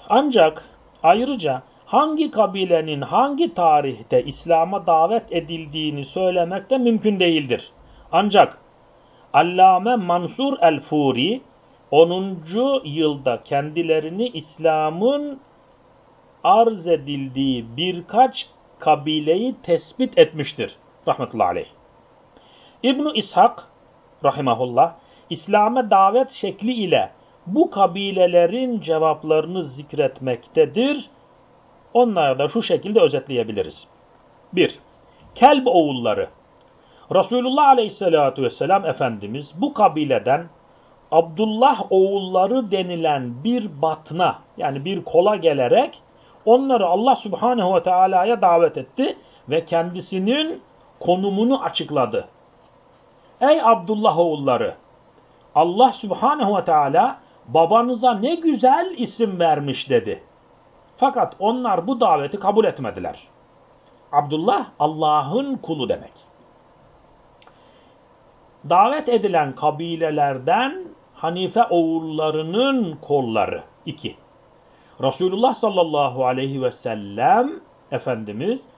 Ancak ayrıca hangi kabilenin hangi tarihte İslam'a davet edildiğini söylemek de mümkün değildir. Ancak Allame Mansur el-Furi 10. yılda kendilerini İslam'ın arz edildiği birkaç kabileyi tespit etmiştir. Rahmetullahi aleyh. İbn İshak rahimahullah İslam'a davet şekli ile bu kabilelerin cevaplarını zikretmektedir. Onları da şu şekilde özetleyebiliriz. 1. Kelb oğulları. Resulullah Aleyhisselatü Vesselam Efendimiz bu kabileden Abdullah oğulları denilen bir batna yani bir kola gelerek onları Allah Subhanahu ve Teala'ya davet etti ve kendisinin konumunu açıkladı. Ey Abdullah oğulları Allah Subhanahu ve Teala babanıza ne güzel isim vermiş dedi. Fakat onlar bu daveti kabul etmediler. Abdullah Allah'ın kulu demek. Davet edilen kabilelerden Hanife oğullarının kolları. 2. Resulullah sallallahu aleyhi ve sellem Efendimiz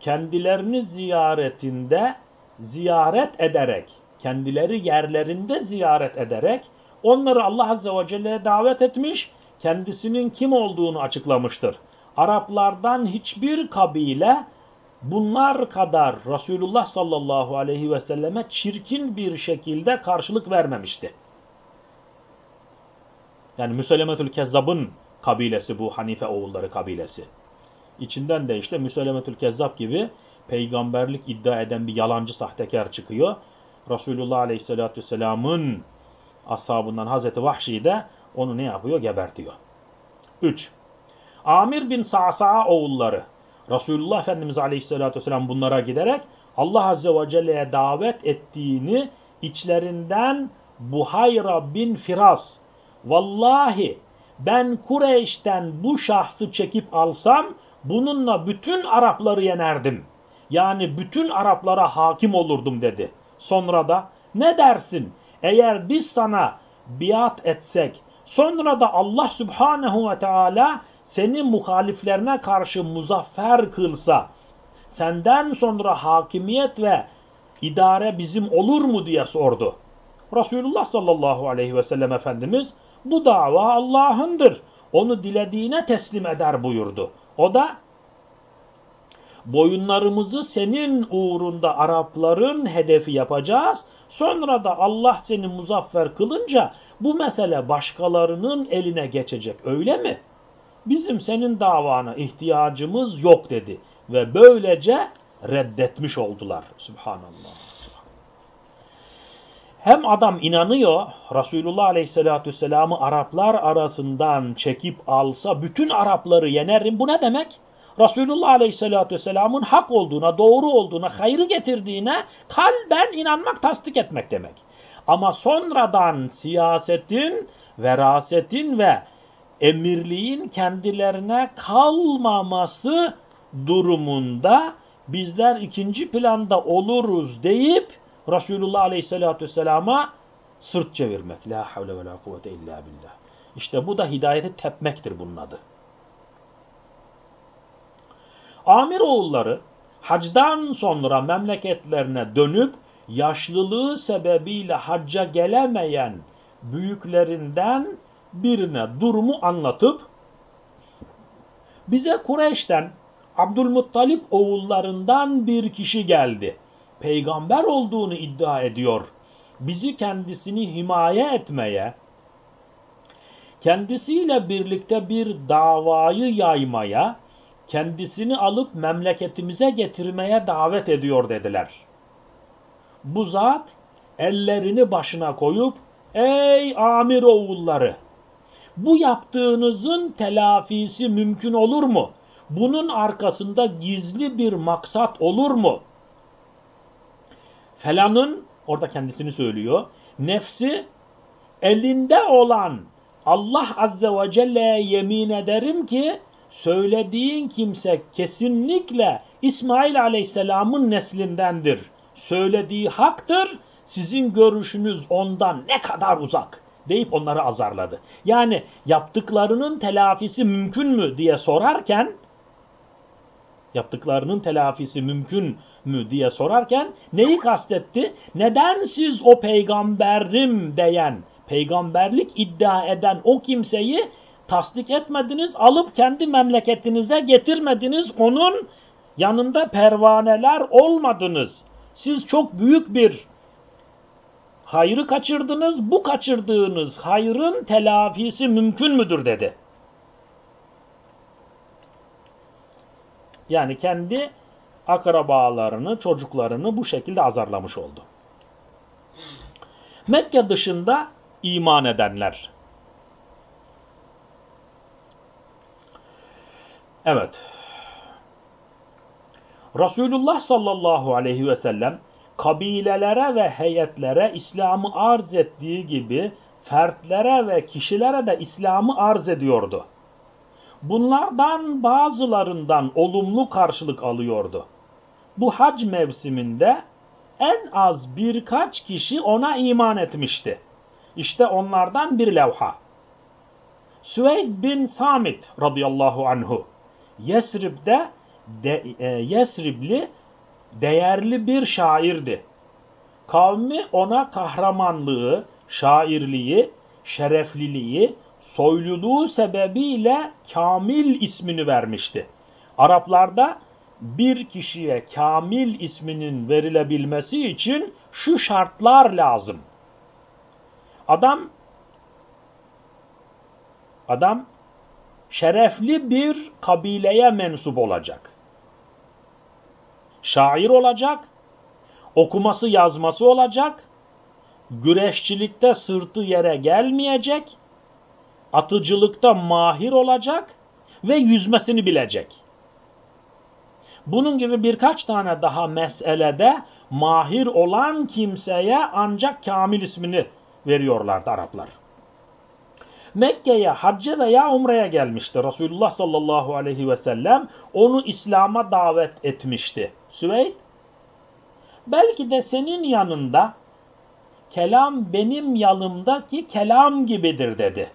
kendilerini ziyaretinde ziyaret ederek, kendileri yerlerinde ziyaret ederek onları Allah azze ve celle'ye davet etmiş, kendisinin kim olduğunu açıklamıştır. Araplardan hiçbir kabile bunlar kadar Resulullah sallallahu aleyhi ve selleme çirkin bir şekilde karşılık vermemişti. Yani Müselemetül Kezzab'ın kabilesi bu Hanife oğulları kabilesi. İçinden de işte Müselemetül Kezzab gibi peygamberlik iddia eden bir yalancı sahtekar çıkıyor. Resulullah Aleyhisselatü Vesselam'ın ashabından Hazreti Vahşi de onu ne yapıyor? Gebertiyor. 3. Amir bin Sa'sa'a oğulları Resulullah Efendimiz Aleyhisselatü Vesselam bunlara giderek Allah Azze ve Celle'ye davet ettiğini içlerinden Buhayra bin Firas Vallahi ben Kureyş'ten bu şahsı çekip alsam bununla bütün Arapları yenerdim. Yani bütün Araplara hakim olurdum dedi. Sonra da ne dersin eğer biz sana biat etsek sonra da Allah Subhanahu ve Teala seni muhaliflerine karşı muzaffer kılsa senden sonra hakimiyet ve idare bizim olur mu diye sordu. Resulullah sallallahu aleyhi ve sellem Efendimiz bu dava Allah'ındır. Onu dilediğine teslim eder buyurdu. O da boyunlarımızı senin uğrunda Arapların hedefi yapacağız. Sonra da Allah seni muzaffer kılınca bu mesele başkalarının eline geçecek öyle mi? Bizim senin davana ihtiyacımız yok dedi. Ve böylece reddetmiş oldular. Subhanallah. Hem adam inanıyor Resulullah Aleyhisselatü Vesselam'ı Araplar arasından çekip alsa bütün Arapları yenerim. Bu ne demek? Resulullah Aleyhisselatü Vesselam'ın hak olduğuna, doğru olduğuna, hayrı getirdiğine kalben inanmak, tasdik etmek demek. Ama sonradan siyasetin, verasetin ve emirliğin kendilerine kalmaması durumunda bizler ikinci planda oluruz deyip Resulullah Aleyhisselatü Vesselam'a sırt çevirmek. La havle ve la kuvvete illa billah. İşte bu da hidayeti tepmektir bunun adı. Amir oğulları hacdan sonra memleketlerine dönüp yaşlılığı sebebiyle hacca gelemeyen büyüklerinden birine durumu anlatıp bize Kureyş'ten Abdülmuttalip oğullarından bir kişi geldi. Peygamber olduğunu iddia ediyor. Bizi kendisini himaye etmeye, kendisiyle birlikte bir davayı yaymaya, kendisini alıp memleketimize getirmeye davet ediyor dediler. Bu zat ellerini başına koyup ey amir oğulları bu yaptığınızın telafisi mümkün olur mu? Bunun arkasında gizli bir maksat olur mu? Felanın, orada kendisini söylüyor, nefsi elinde olan Allah Azze ve Celle'ye yemin ederim ki söylediğin kimse kesinlikle İsmail Aleyhisselam'ın neslindendir. Söylediği haktır, sizin görüşünüz ondan ne kadar uzak deyip onları azarladı. Yani yaptıklarının telafisi mümkün mü diye sorarken yaptıklarının telafisi mümkün mü diye sorarken neyi kastetti? Neden siz o peygamberim diyen, peygamberlik iddia eden o kimseyi tasdik etmediniz, alıp kendi memleketinize getirmediniz, onun yanında pervaneler olmadınız. Siz çok büyük bir hayrı kaçırdınız, bu kaçırdığınız hayrın telafisi mümkün müdür dedi. Yani kendi akrabalarını, çocuklarını bu şekilde azarlamış oldu. Mekke dışında iman edenler. Evet. Resulullah sallallahu aleyhi ve sellem kabilelere ve heyetlere İslam'ı arz ettiği gibi fertlere ve kişilere de İslam'ı arz ediyordu. Bunlardan bazılarından olumlu karşılık alıyordu. Bu hac mevsiminde en az birkaç kişi ona iman etmişti. İşte onlardan bir levha. Süveyd bin Samit radıyallahu anhu Yesrib'de de, e, Yesribli değerli bir şairdi. Kavmi ona kahramanlığı, şairliği, şerefliliği, soyluluğu sebebiyle Kamil ismini vermişti. Araplarda bir kişiye Kamil isminin verilebilmesi için şu şartlar lazım. Adam adam şerefli bir kabileye mensup olacak. Şair olacak, okuması yazması olacak, güreşçilikte sırtı yere gelmeyecek, atıcılıkta mahir olacak ve yüzmesini bilecek. Bunun gibi birkaç tane daha meselede mahir olan kimseye ancak Kamil ismini veriyorlardı Araplar. Mekke'ye hacca veya umreye gelmişti. Resulullah sallallahu aleyhi ve sellem onu İslam'a davet etmişti. Süveyd, belki de senin yanında kelam benim yanımdaki kelam gibidir dedi.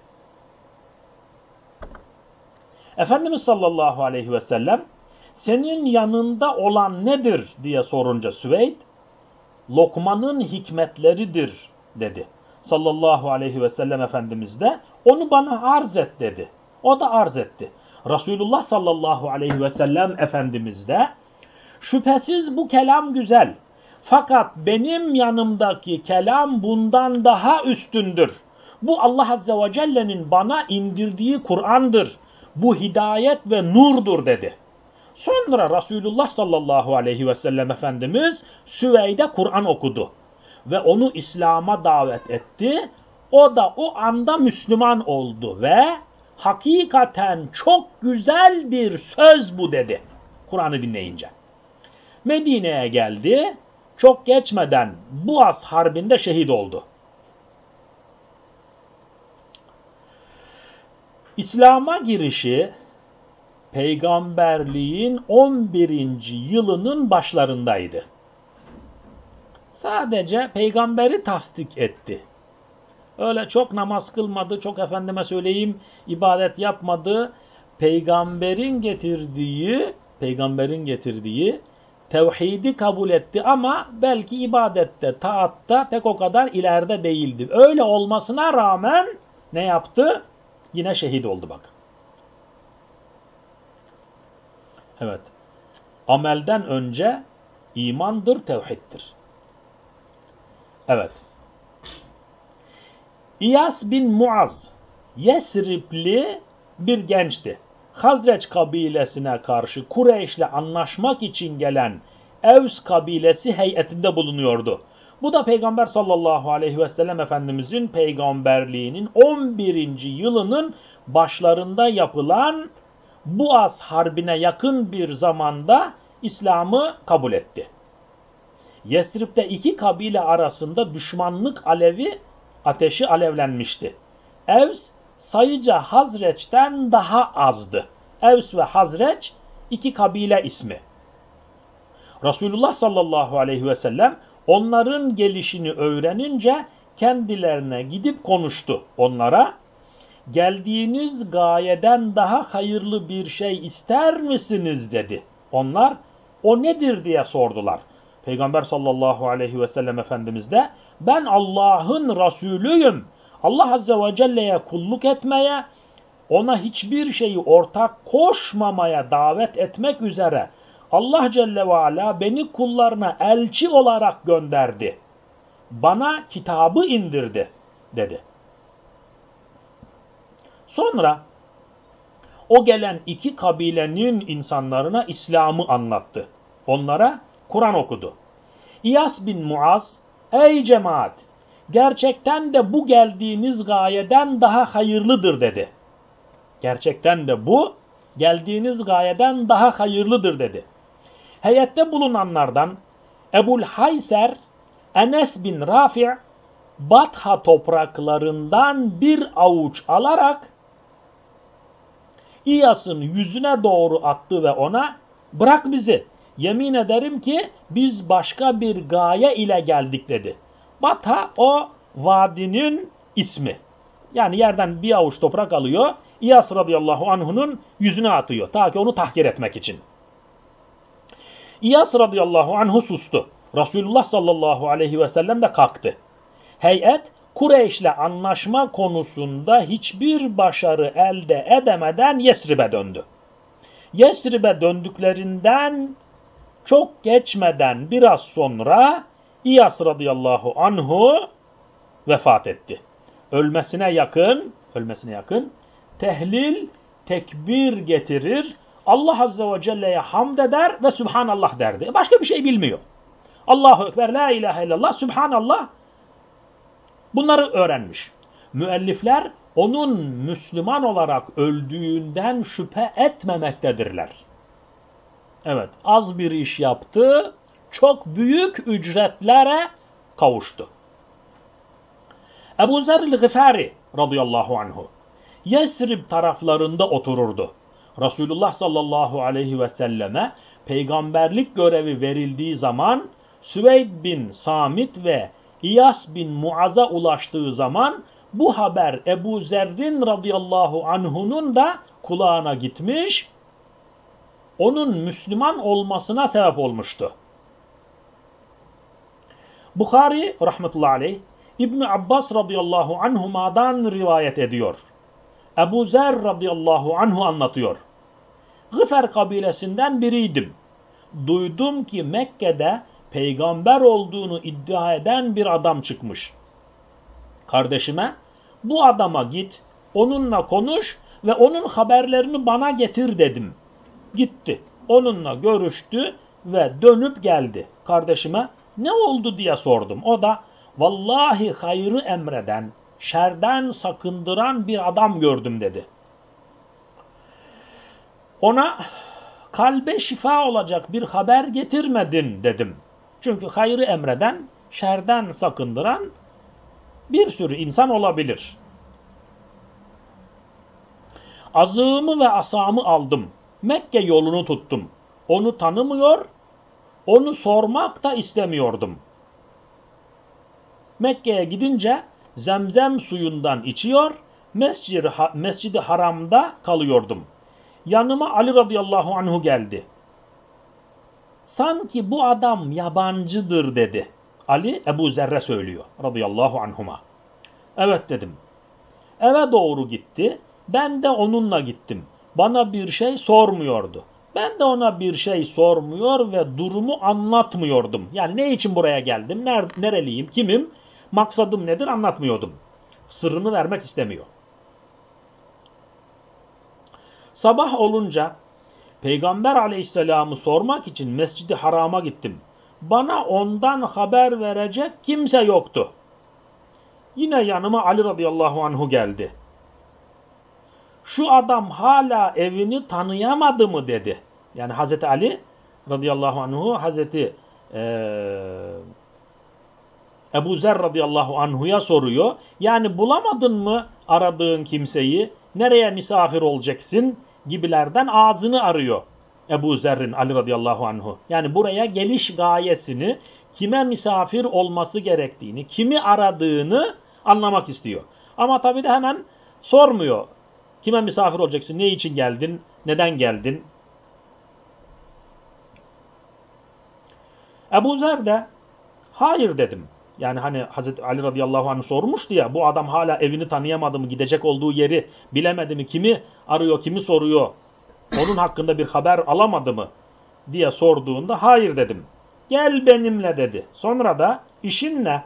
Efendimiz sallallahu aleyhi ve sellem senin yanında olan nedir diye sorunca Süveyd, Lokman'ın hikmetleridir dedi. Sallallahu aleyhi ve sellem Efendimiz de onu bana arz et dedi. O da arz etti. Resulullah sallallahu aleyhi ve sellem Efendimiz de şüphesiz bu kelam güzel. Fakat benim yanımdaki kelam bundan daha üstündür. Bu Allah Azze ve Celle'nin bana indirdiği Kur'an'dır. Bu hidayet ve nurdur dedi. Sonra Resulullah sallallahu aleyhi ve sellem Efendimiz Süveyde Kur'an okudu. Ve onu İslam'a davet etti. O da o anda Müslüman oldu ve hakikaten çok güzel bir söz bu dedi. Kur'an'ı dinleyince. Medine'ye geldi. Çok geçmeden Buas Harbi'nde şehit oldu. İslam'a girişi peygamberliğin 11. yılının başlarındaydı. Sadece peygamberi tasdik etti. Öyle çok namaz kılmadı, çok efendime söyleyeyim ibadet yapmadı. Peygamberin getirdiği, peygamberin getirdiği tevhidi kabul etti ama belki ibadette, taatta pek o kadar ileride değildi. Öyle olmasına rağmen ne yaptı? Yine şehit oldu bak. Evet. Amelden önce imandır, tevhiddir. Evet. İyas bin Muaz Yesribli bir gençti. Hazreç kabilesine karşı Kureyş'le anlaşmak için gelen Evs kabilesi heyetinde bulunuyordu. Bu da Peygamber sallallahu aleyhi ve sellem Efendimizin peygamberliğinin 11. yılının başlarında yapılan Buas Harbi'ne yakın bir zamanda İslam'ı kabul etti. Yesrib'de iki kabile arasında düşmanlık alevi ateşi alevlenmişti. Evs sayıca Hazreç'ten daha azdı. Evs ve Hazreç iki kabile ismi. Resulullah sallallahu aleyhi ve sellem onların gelişini öğrenince kendilerine gidip konuştu onlara. Geldiğiniz gayeden daha hayırlı bir şey ister misiniz dedi. Onlar o nedir diye sordular. Peygamber sallallahu aleyhi ve sellem Efendimiz de ben Allah'ın Resulüyüm. Allah Azze ve Celle'ye kulluk etmeye, ona hiçbir şeyi ortak koşmamaya davet etmek üzere Allah Celle ve Ala beni kullarına elçi olarak gönderdi. Bana kitabı indirdi dedi. Sonra o gelen iki kabilenin insanlarına İslam'ı anlattı. Onlara Kur'an okudu. İyas bin Muaz, ey cemaat gerçekten de bu geldiğiniz gayeden daha hayırlıdır dedi. Gerçekten de bu geldiğiniz gayeden daha hayırlıdır dedi. Heyette bulunanlardan Ebul Hayser, Enes bin Rafi' Batha topraklarından bir avuç alarak İyas'ın yüzüne doğru attı ve ona bırak bizi yemin ederim ki biz başka bir gaye ile geldik dedi. Batha o vadinin ismi. Yani yerden bir avuç toprak alıyor. İyas radıyallahu anh'unun yüzüne atıyor. Ta ki onu tahkir etmek için. İyas radıyallahu anhu sustu. Resulullah sallallahu aleyhi ve sellem de kalktı. Heyet Kureyş'le anlaşma konusunda hiçbir başarı elde edemeden Yesrib'e döndü. Yesrib'e döndüklerinden çok geçmeden biraz sonra İyas radıyallahu anhu vefat etti. Ölmesine yakın, ölmesine yakın tehlil, tekbir getirir, Allah Azze ve Celle'ye hamd eder ve Subhanallah derdi. Başka bir şey bilmiyor. Allahu Ekber, La ilahe illallah, Subhanallah bunları öğrenmiş. Müellifler onun Müslüman olarak öldüğünden şüphe etmemektedirler. Evet, az bir iş yaptı, çok büyük ücretlere kavuştu. Ebu Zer'l Gıfari radıyallahu anhu Yesrib taraflarında otururdu. Resulullah sallallahu aleyhi ve selleme peygamberlik görevi verildiği zaman Süveyd bin Samit ve İyas bin Muaz'a ulaştığı zaman bu haber Ebu Zerrin radıyallahu anhunun da kulağına gitmiş, onun Müslüman olmasına sebep olmuştu. Bukhari rahmetullahi aleyh İbn Abbas radıyallahu anhuma'dan rivayet ediyor. Ebu Zer radıyallahu anhu anlatıyor. Gıfer kabilesinden biriydim. Duydum ki Mekke'de peygamber olduğunu iddia eden bir adam çıkmış. Kardeşime bu adama git, onunla konuş ve onun haberlerini bana getir dedim. Gitti. Onunla görüştü ve dönüp geldi. Kardeşime ne oldu diye sordum. O da vallahi hayrı emreden, şerden sakındıran bir adam gördüm dedi. Ona kalbe şifa olacak bir haber getirmedin dedim. Çünkü hayrı emreden, şerden sakındıran bir sürü insan olabilir. Azığımı ve asamı aldım. Mekke yolunu tuttum. Onu tanımıyor, onu sormak da istemiyordum. Mekke'ye gidince zemzem suyundan içiyor, mescid-i mescid haramda kalıyordum. Yanıma Ali radıyallahu anhu geldi. Sanki bu adam yabancıdır dedi. Ali Ebu Zerre söylüyor radıyallahu anhuma. Evet dedim. Eve doğru gitti. Ben de onunla gittim. Bana bir şey sormuyordu. Ben de ona bir şey sormuyor ve durumu anlatmıyordum. Yani ne için buraya geldim, ner nereliyim, kimim, maksadım nedir anlatmıyordum. Sırrını vermek istemiyor. Sabah olunca Peygamber aleyhisselamı sormak için mescidi harama gittim. Bana ondan haber verecek kimse yoktu. Yine yanıma Ali radıyallahu anhu geldi. Şu adam hala evini tanıyamadı mı dedi. Yani Hazreti Ali radıyallahu anhu Hazreti e, Ebu Zer radıyallahu anhuya soruyor. Yani bulamadın mı aradığın kimseyi? Nereye misafir olacaksın? Gibilerden ağzını arıyor. Ebu Zerrin Ali radıyallahu anhu. Yani buraya geliş gayesini, kime misafir olması gerektiğini, kimi aradığını anlamak istiyor. Ama tabi de hemen sormuyor. Kime misafir olacaksın, ne için geldin, neden geldin? Ebu Zer de hayır dedim. Yani hani Hazreti Ali radıyallahu anh sormuştu ya bu adam hala evini tanıyamadı mı, gidecek olduğu yeri bilemedi mi, kimi arıyor, kimi soruyor, onun hakkında bir haber alamadı mı diye sorduğunda hayır dedim. Gel benimle dedi. Sonra da işin ne?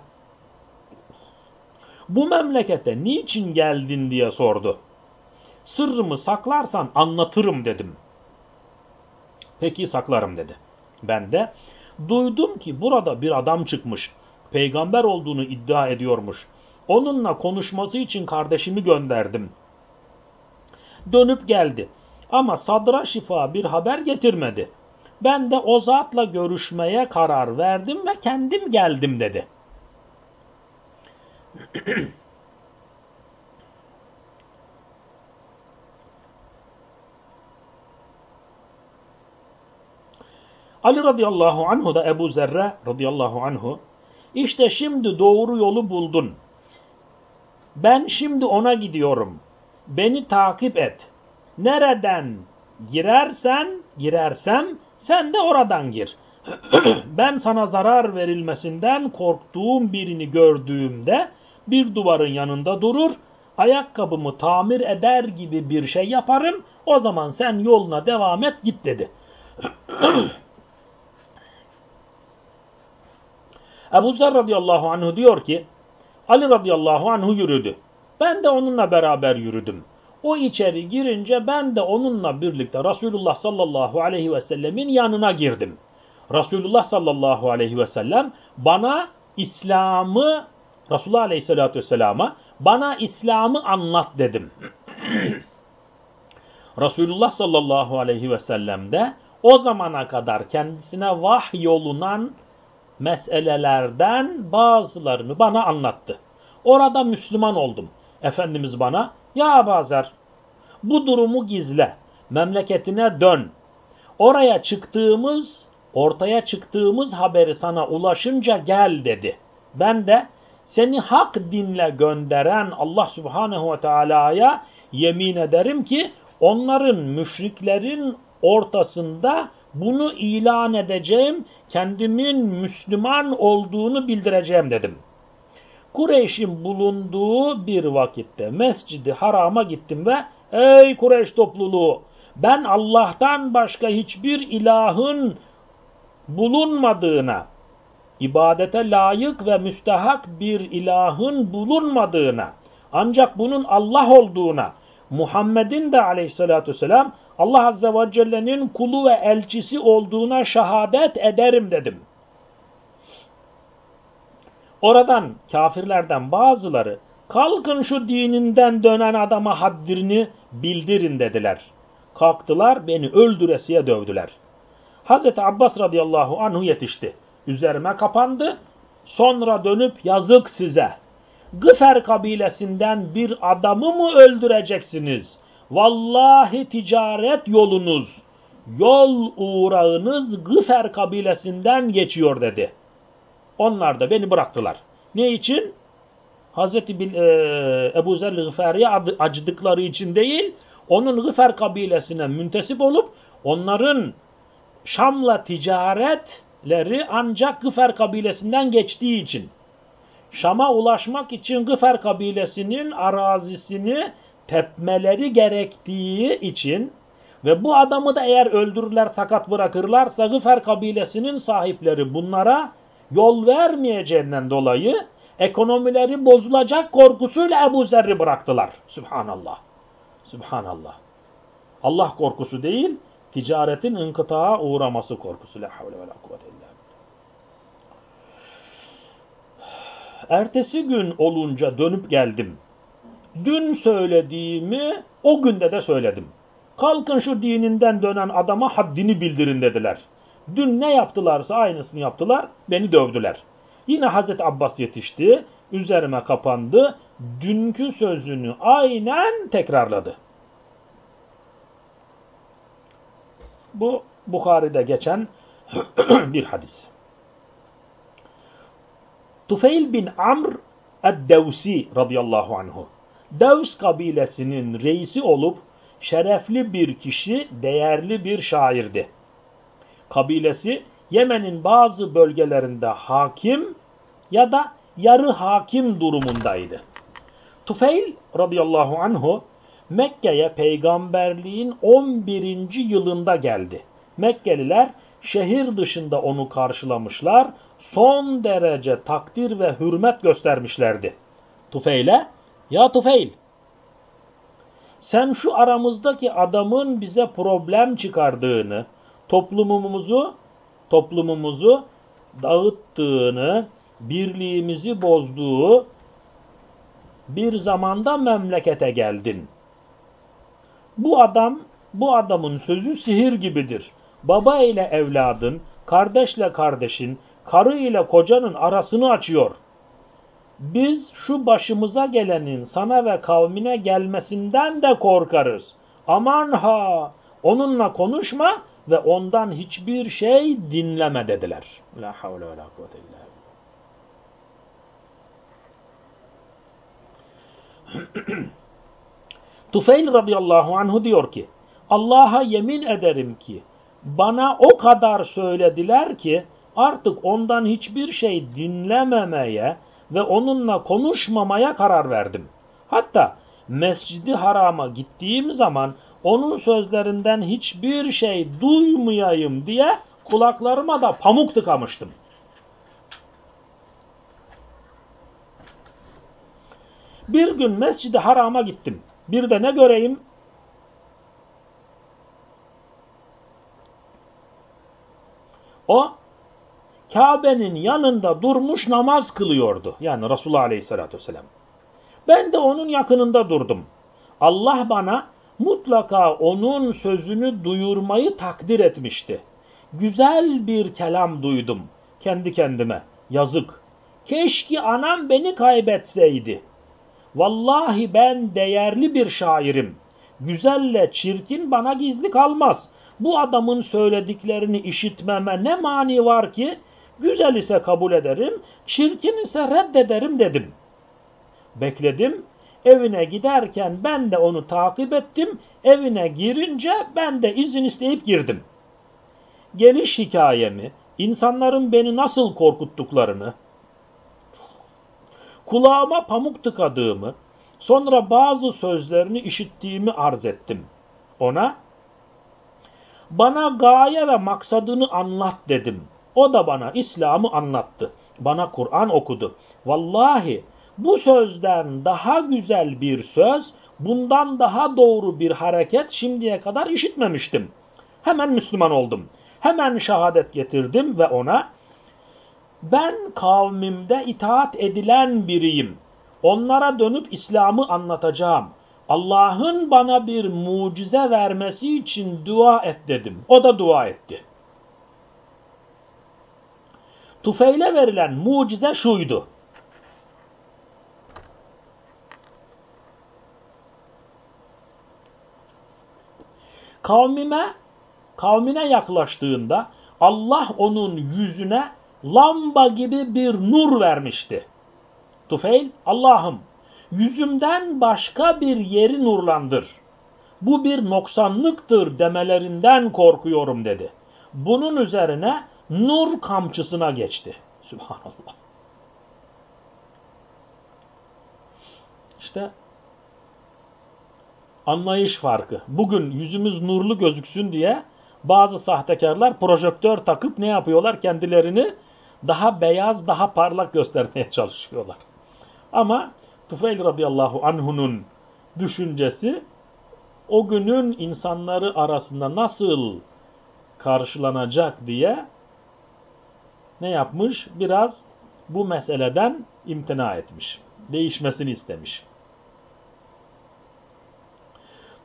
Bu memlekete niçin geldin diye sordu. Sırrımı saklarsan anlatırım dedim. Peki saklarım dedi. Ben de duydum ki burada bir adam çıkmış peygamber olduğunu iddia ediyormuş. Onunla konuşması için kardeşimi gönderdim. Dönüp geldi. Ama sadra şifa bir haber getirmedi. Ben de o zatla görüşmeye karar verdim ve kendim geldim dedi. Ali radıyallahu anhu da Ebu Zerre radıyallahu anhu işte şimdi doğru yolu buldun. Ben şimdi ona gidiyorum. Beni takip et. Nereden girersen, girersem sen de oradan gir. ben sana zarar verilmesinden korktuğum birini gördüğümde bir duvarın yanında durur, ayakkabımı tamir eder gibi bir şey yaparım, o zaman sen yoluna devam et git dedi. Ebu Zer radıyallahu anhu diyor ki Ali radıyallahu anhu yürüdü. Ben de onunla beraber yürüdüm. O içeri girince ben de onunla birlikte Resulullah sallallahu aleyhi ve sellemin yanına girdim. Resulullah sallallahu aleyhi ve sellem bana İslam'ı Resulullah aleyhissalatü vesselama bana İslam'ı anlat dedim. Resulullah sallallahu aleyhi ve sellem de o zamana kadar kendisine vahyolunan meselelerden bazılarını bana anlattı. Orada Müslüman oldum. Efendimiz bana ya Bazer bu durumu gizle memleketine dön. Oraya çıktığımız ortaya çıktığımız haberi sana ulaşınca gel dedi. Ben de seni hak dinle gönderen Allah Subhanahu ve Teala'ya yemin ederim ki onların müşriklerin ortasında bunu ilan edeceğim, kendimin Müslüman olduğunu bildireceğim dedim. Kureyş'in bulunduğu bir vakitte Mescidi Haram'a gittim ve ey Kureyş topluluğu ben Allah'tan başka hiçbir ilahın bulunmadığına, ibadete layık ve müstehak bir ilahın bulunmadığına, ancak bunun Allah olduğuna, Muhammed'in de aleyhissalatü vesselam Allah Azze ve Celle'nin kulu ve elçisi olduğuna şehadet ederim dedim. Oradan kafirlerden bazıları kalkın şu dininden dönen adama haddini bildirin dediler. Kalktılar beni öldüresiye dövdüler. Hazreti Abbas radıyallahu anhu yetişti. Üzerime kapandı. Sonra dönüp yazık size. Gıfer kabilesinden bir adamı mı öldüreceksiniz? Vallahi ticaret yolunuz, yol uğrağınız Gıfer kabilesinden geçiyor dedi. Onlar da beni bıraktılar. Ne için? Bil, e, Ebu Zer Gıferi'ye acıdıkları için değil, onun Gıfer kabilesine müntesip olup onların Şam'la ticaretleri ancak Gıfer kabilesinden geçtiği için. Şam'a ulaşmak için Gıfer kabilesinin arazisini tepmeleri gerektiği için ve bu adamı da eğer öldürürler sakat bırakırlarsa Gıfer kabilesinin sahipleri bunlara yol vermeyeceğinden dolayı ekonomileri bozulacak korkusuyla Ebu Zer'i bıraktılar. Subhanallah. Subhanallah. Allah korkusu değil, ticaretin inkıtağa uğraması korkusu. La havle ve la kuvvete Ertesi gün olunca dönüp geldim. Dün söylediğimi o günde de söyledim. Kalkın şu dininden dönen adama haddini bildirin dediler. Dün ne yaptılarsa aynısını yaptılar, beni dövdüler. Yine Hazreti Abbas yetişti, üzerime kapandı, dünkü sözünü aynen tekrarladı. Bu Bukhari'de geçen bir hadis. Tufeil bin Amr Ed-Devsi radıyallahu anhu. Devs kabilesinin reisi olup şerefli bir kişi, değerli bir şairdi. Kabilesi Yemen'in bazı bölgelerinde hakim ya da yarı hakim durumundaydı. Tufeil radıyallahu anhu Mekke'ye peygamberliğin 11. yılında geldi. Mekkeliler şehir dışında onu karşılamışlar, son derece takdir ve hürmet göstermişlerdi. Tufeil'e, ya Tufeil, sen şu aramızdaki adamın bize problem çıkardığını, toplumumuzu toplumumuzu dağıttığını, birliğimizi bozduğu bir zamanda memlekete geldin. Bu adam, bu adamın sözü sihir gibidir. Baba ile evladın, kardeşle kardeşin, karı ile kocanın arasını açıyor. Biz şu başımıza gelenin sana ve kavmine gelmesinden de korkarız. Aman ha! Onunla konuşma ve ondan hiçbir şey dinleme dediler. La havle ve la kuvvete illa Tufeil radıyallahu anhu diyor ki Allah'a yemin ederim ki bana o kadar söylediler ki artık ondan hiçbir şey dinlememeye ve onunla konuşmamaya karar verdim. Hatta Mescidi Haram'a gittiğim zaman onun sözlerinden hiçbir şey duymayayım diye kulaklarıma da pamuk tıkamıştım. Bir gün Mescid-i Haram'a gittim. Bir de ne göreyim? O Kabe'nin yanında durmuş namaz kılıyordu. Yani Resulullah Aleyhisselatü Vesselam. Ben de onun yakınında durdum. Allah bana mutlaka onun sözünü duyurmayı takdir etmişti. Güzel bir kelam duydum kendi kendime. Yazık. Keşke anam beni kaybetseydi. Vallahi ben değerli bir şairim. Güzelle çirkin bana gizli kalmaz. Bu adamın söylediklerini işitmeme ne mani var ki? Güzel ise kabul ederim, çirkin ise reddederim dedim. Bekledim, evine giderken ben de onu takip ettim, evine girince ben de izin isteyip girdim. Geliş hikayemi, insanların beni nasıl korkuttuklarını, kulağıma pamuk tıkadığımı, sonra bazı sözlerini işittiğimi arz ettim. Ona, bana gaye ve maksadını anlat dedim. O da bana İslam'ı anlattı. Bana Kur'an okudu. Vallahi bu sözden daha güzel bir söz, bundan daha doğru bir hareket şimdiye kadar işitmemiştim. Hemen Müslüman oldum. Hemen şehadet getirdim ve ona ben kavmimde itaat edilen biriyim. Onlara dönüp İslam'ı anlatacağım. Allah'ın bana bir mucize vermesi için dua et dedim. O da dua etti. Tufeyle verilen mucize şuydu. Kavmime, kavmine yaklaştığında Allah onun yüzüne lamba gibi bir nur vermişti. Tufeil, Allah'ım yüzümden başka bir yeri nurlandır. Bu bir noksanlıktır demelerinden korkuyorum dedi. Bunun üzerine nur kamçısına geçti. Subhanallah. İşte anlayış farkı. Bugün yüzümüz nurlu gözüksün diye bazı sahtekarlar projektör takıp ne yapıyorlar? Kendilerini daha beyaz, daha parlak göstermeye çalışıyorlar. Ama Tufeil radıyallahu anhunun düşüncesi o günün insanları arasında nasıl karşılanacak diye ne yapmış? Biraz bu meseleden imtina etmiş. Değişmesini istemiş.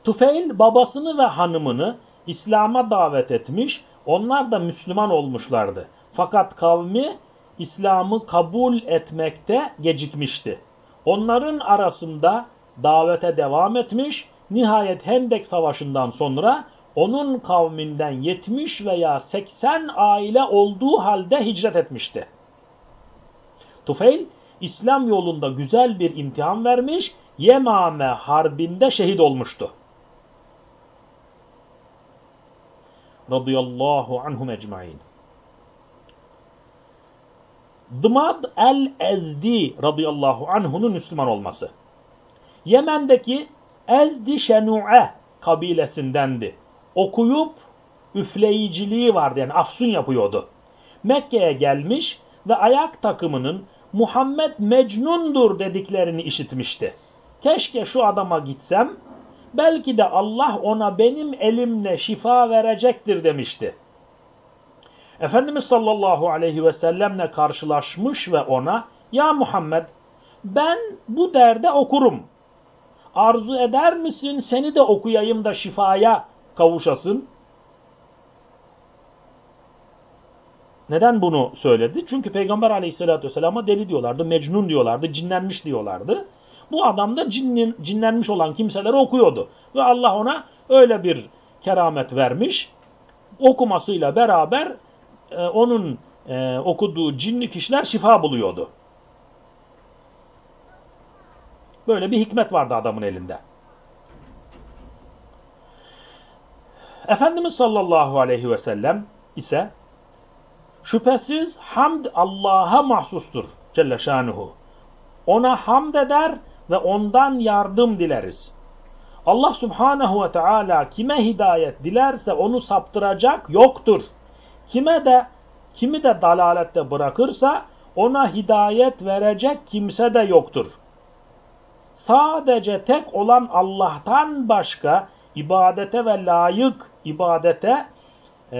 Tufeil babasını ve hanımını İslam'a davet etmiş. Onlar da Müslüman olmuşlardı. Fakat kavmi İslam'ı kabul etmekte gecikmişti. Onların arasında davete devam etmiş. Nihayet Hendek Savaşı'ndan sonra onun kavminden 70 veya 80 aile olduğu halde hicret etmişti. Tufeil, İslam yolunda güzel bir imtihan vermiş, Yemame Harbi'nde şehit olmuştu. Radıyallahu anhum ecmain. Dımad el-Ezdi radıyallahu anhunun Müslüman olması. Yemen'deki Ezdi Şenu'e kabilesindendi. Okuyup üfleyiciliği vardı yani afsun yapıyordu. Mekke'ye gelmiş ve ayak takımının Muhammed Mecnun'dur dediklerini işitmişti. Keşke şu adama gitsem, belki de Allah ona benim elimle şifa verecektir demişti. Efendimiz sallallahu aleyhi ve sellemle karşılaşmış ve ona ya Muhammed ben bu derde okurum. Arzu eder misin seni de okuyayım da şifaya kavuşasın? Neden bunu söyledi? Çünkü Peygamber aleyhissalatü vesselam'a deli diyorlardı, mecnun diyorlardı, cinlenmiş diyorlardı. Bu adam da cinlen, cinlenmiş olan kimseleri okuyordu. Ve Allah ona öyle bir keramet vermiş. Okumasıyla beraber e, onun e, okuduğu cinli kişiler şifa buluyordu. Böyle bir hikmet vardı adamın elinde. Efendimiz sallallahu aleyhi ve sellem ise şüphesiz hamd Allah'a mahsustur Celle Şanuhu. Ona hamd eder ve ondan yardım dileriz. Allah subhanehu ve teala kime hidayet dilerse onu saptıracak yoktur. Kime de kimi de dalalette bırakırsa ona hidayet verecek kimse de yoktur. sadece tek olan Allah'tan başka ibadete ve layık ibadete e,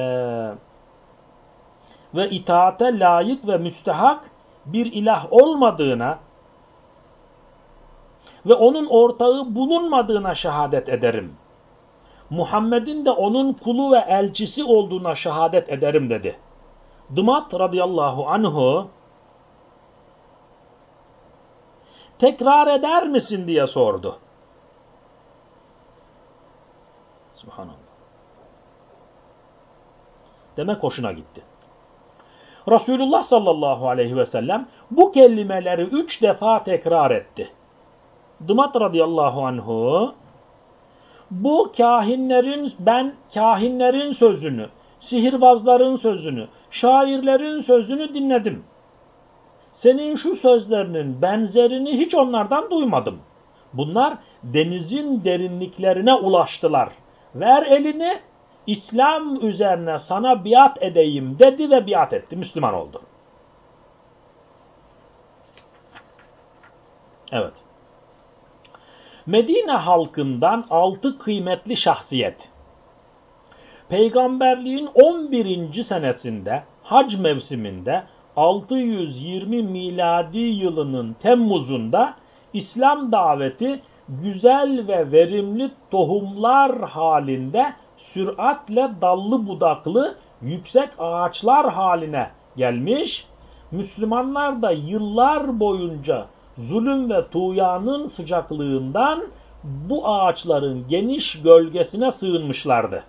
ve itaate layık ve müstehak bir ilah olmadığına ve onun ortağı bulunmadığına şehadet ederim. Muhammed'in de onun kulu ve elçisi olduğuna şehadet ederim dedi. Dımat radıyallahu anhu tekrar eder misin diye sordu. Subhanallah. Demek hoşuna gitti. Resulullah sallallahu aleyhi ve sellem bu kelimeleri üç defa tekrar etti. Dımat radıyallahu anhu bu kahinlerin ben kahinlerin sözünü, sihirbazların sözünü, şairlerin sözünü dinledim. Senin şu sözlerinin benzerini hiç onlardan duymadım. Bunlar denizin derinliklerine ulaştılar. Ver elini, İslam üzerine sana biat edeyim dedi ve biat etti. Müslüman oldu. Evet. Medine halkından altı kıymetli şahsiyet. Peygamberliğin 11. senesinde hac mevsiminde 620 miladi yılının Temmuz'unda İslam daveti güzel ve verimli tohumlar halinde süratle dallı budaklı yüksek ağaçlar haline gelmiş. Müslümanlar da yıllar boyunca zulüm ve tuğyanın sıcaklığından bu ağaçların geniş gölgesine sığınmışlardı.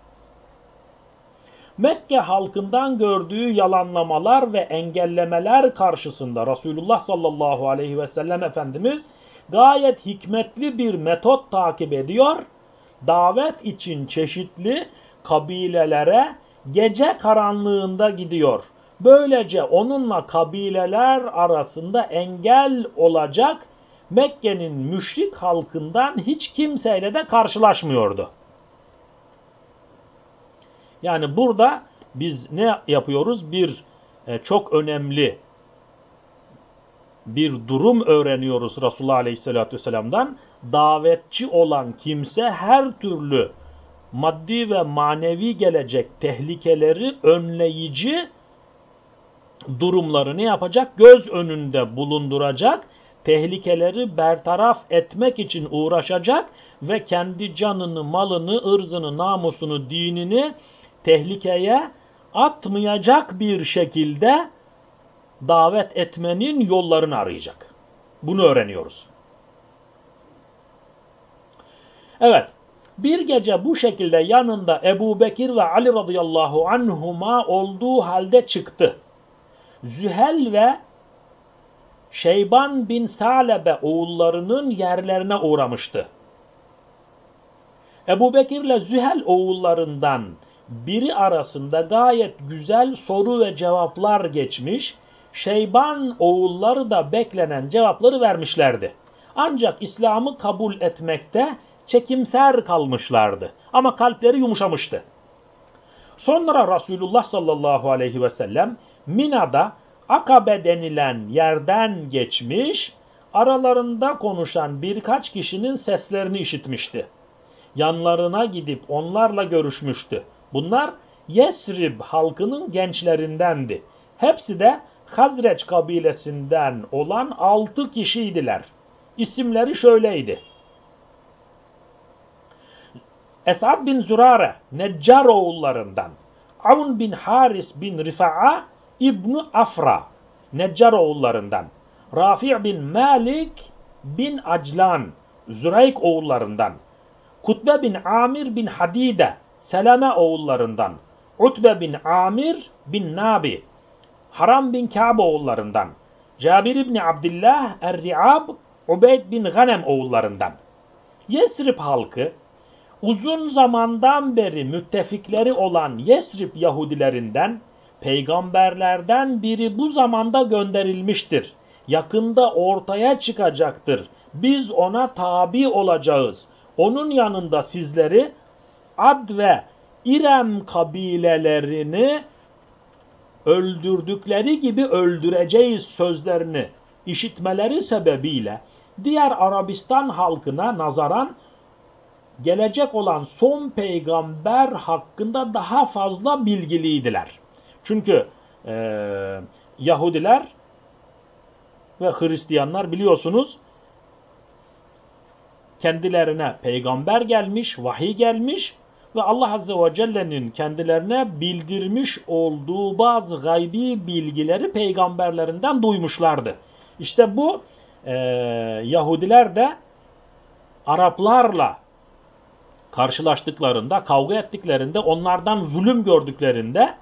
Mekke halkından gördüğü yalanlamalar ve engellemeler karşısında Resulullah sallallahu aleyhi ve sellem Efendimiz gayet hikmetli bir metot takip ediyor. Davet için çeşitli kabilelere gece karanlığında gidiyor. Böylece onunla kabileler arasında engel olacak Mekke'nin müşrik halkından hiç kimseyle de karşılaşmıyordu. Yani burada biz ne yapıyoruz? Bir e, çok önemli bir durum öğreniyoruz Resulullah Aleyhisselatü Vesselam'dan. Davetçi olan kimse her türlü maddi ve manevi gelecek tehlikeleri önleyici durumları ne yapacak? Göz önünde bulunduracak, tehlikeleri bertaraf etmek için uğraşacak ve kendi canını, malını, ırzını, namusunu, dinini tehlikeye atmayacak bir şekilde davet etmenin yollarını arayacak. Bunu öğreniyoruz. Evet, bir gece bu şekilde yanında Ebu Bekir ve Ali radıyallahu anhuma olduğu halde çıktı. Zühel ve Şeyban bin Salebe oğullarının yerlerine uğramıştı. Ebu Bekir ile Zühel oğullarından biri arasında gayet güzel soru ve cevaplar geçmiş, Şeyban oğulları da beklenen cevapları vermişlerdi. Ancak İslam'ı kabul etmekte çekimser kalmışlardı. Ama kalpleri yumuşamıştı. Sonra Resulullah sallallahu aleyhi ve sellem Mina'da Akabe denilen yerden geçmiş, aralarında konuşan birkaç kişinin seslerini işitmişti. Yanlarına gidip onlarla görüşmüştü. Bunlar Yesrib halkının gençlerindendi. Hepsi de Hazreç kabilesinden olan altı kişiydiler. İsimleri şöyleydi. Esad bin Zürare, Neccar oğullarından. Avun bin Haris bin Rifa'a, İbni Afra, Neccar oğullarından. Rafi' bin Malik bin Aclan, Züreyk oğullarından. Kutbe bin Amir bin Hadide, Seleme oğullarından. Utbe bin Amir bin Nabi, Haram bin Ka'b oğullarından. Cabir bin Abdullah Er-Ri'ab, Ubeyd bin Ganem oğullarından. Yesrib halkı uzun zamandan beri müttefikleri olan Yesrib Yahudilerinden peygamberlerden biri bu zamanda gönderilmiştir. Yakında ortaya çıkacaktır. Biz ona tabi olacağız. Onun yanında sizleri Ad ve İrem kabilelerini öldürdükleri gibi öldüreceğiz sözlerini işitmeleri sebebiyle diğer Arabistan halkına nazaran gelecek olan son peygamber hakkında daha fazla bilgiliydiler. Çünkü e, Yahudiler ve Hristiyanlar biliyorsunuz kendilerine peygamber gelmiş, vahiy gelmiş ve Allah Azze ve Celle'nin kendilerine bildirmiş olduğu bazı gaybi bilgileri peygamberlerinden duymuşlardı. İşte bu e, Yahudiler de Araplarla karşılaştıklarında, kavga ettiklerinde, onlardan zulüm gördüklerinde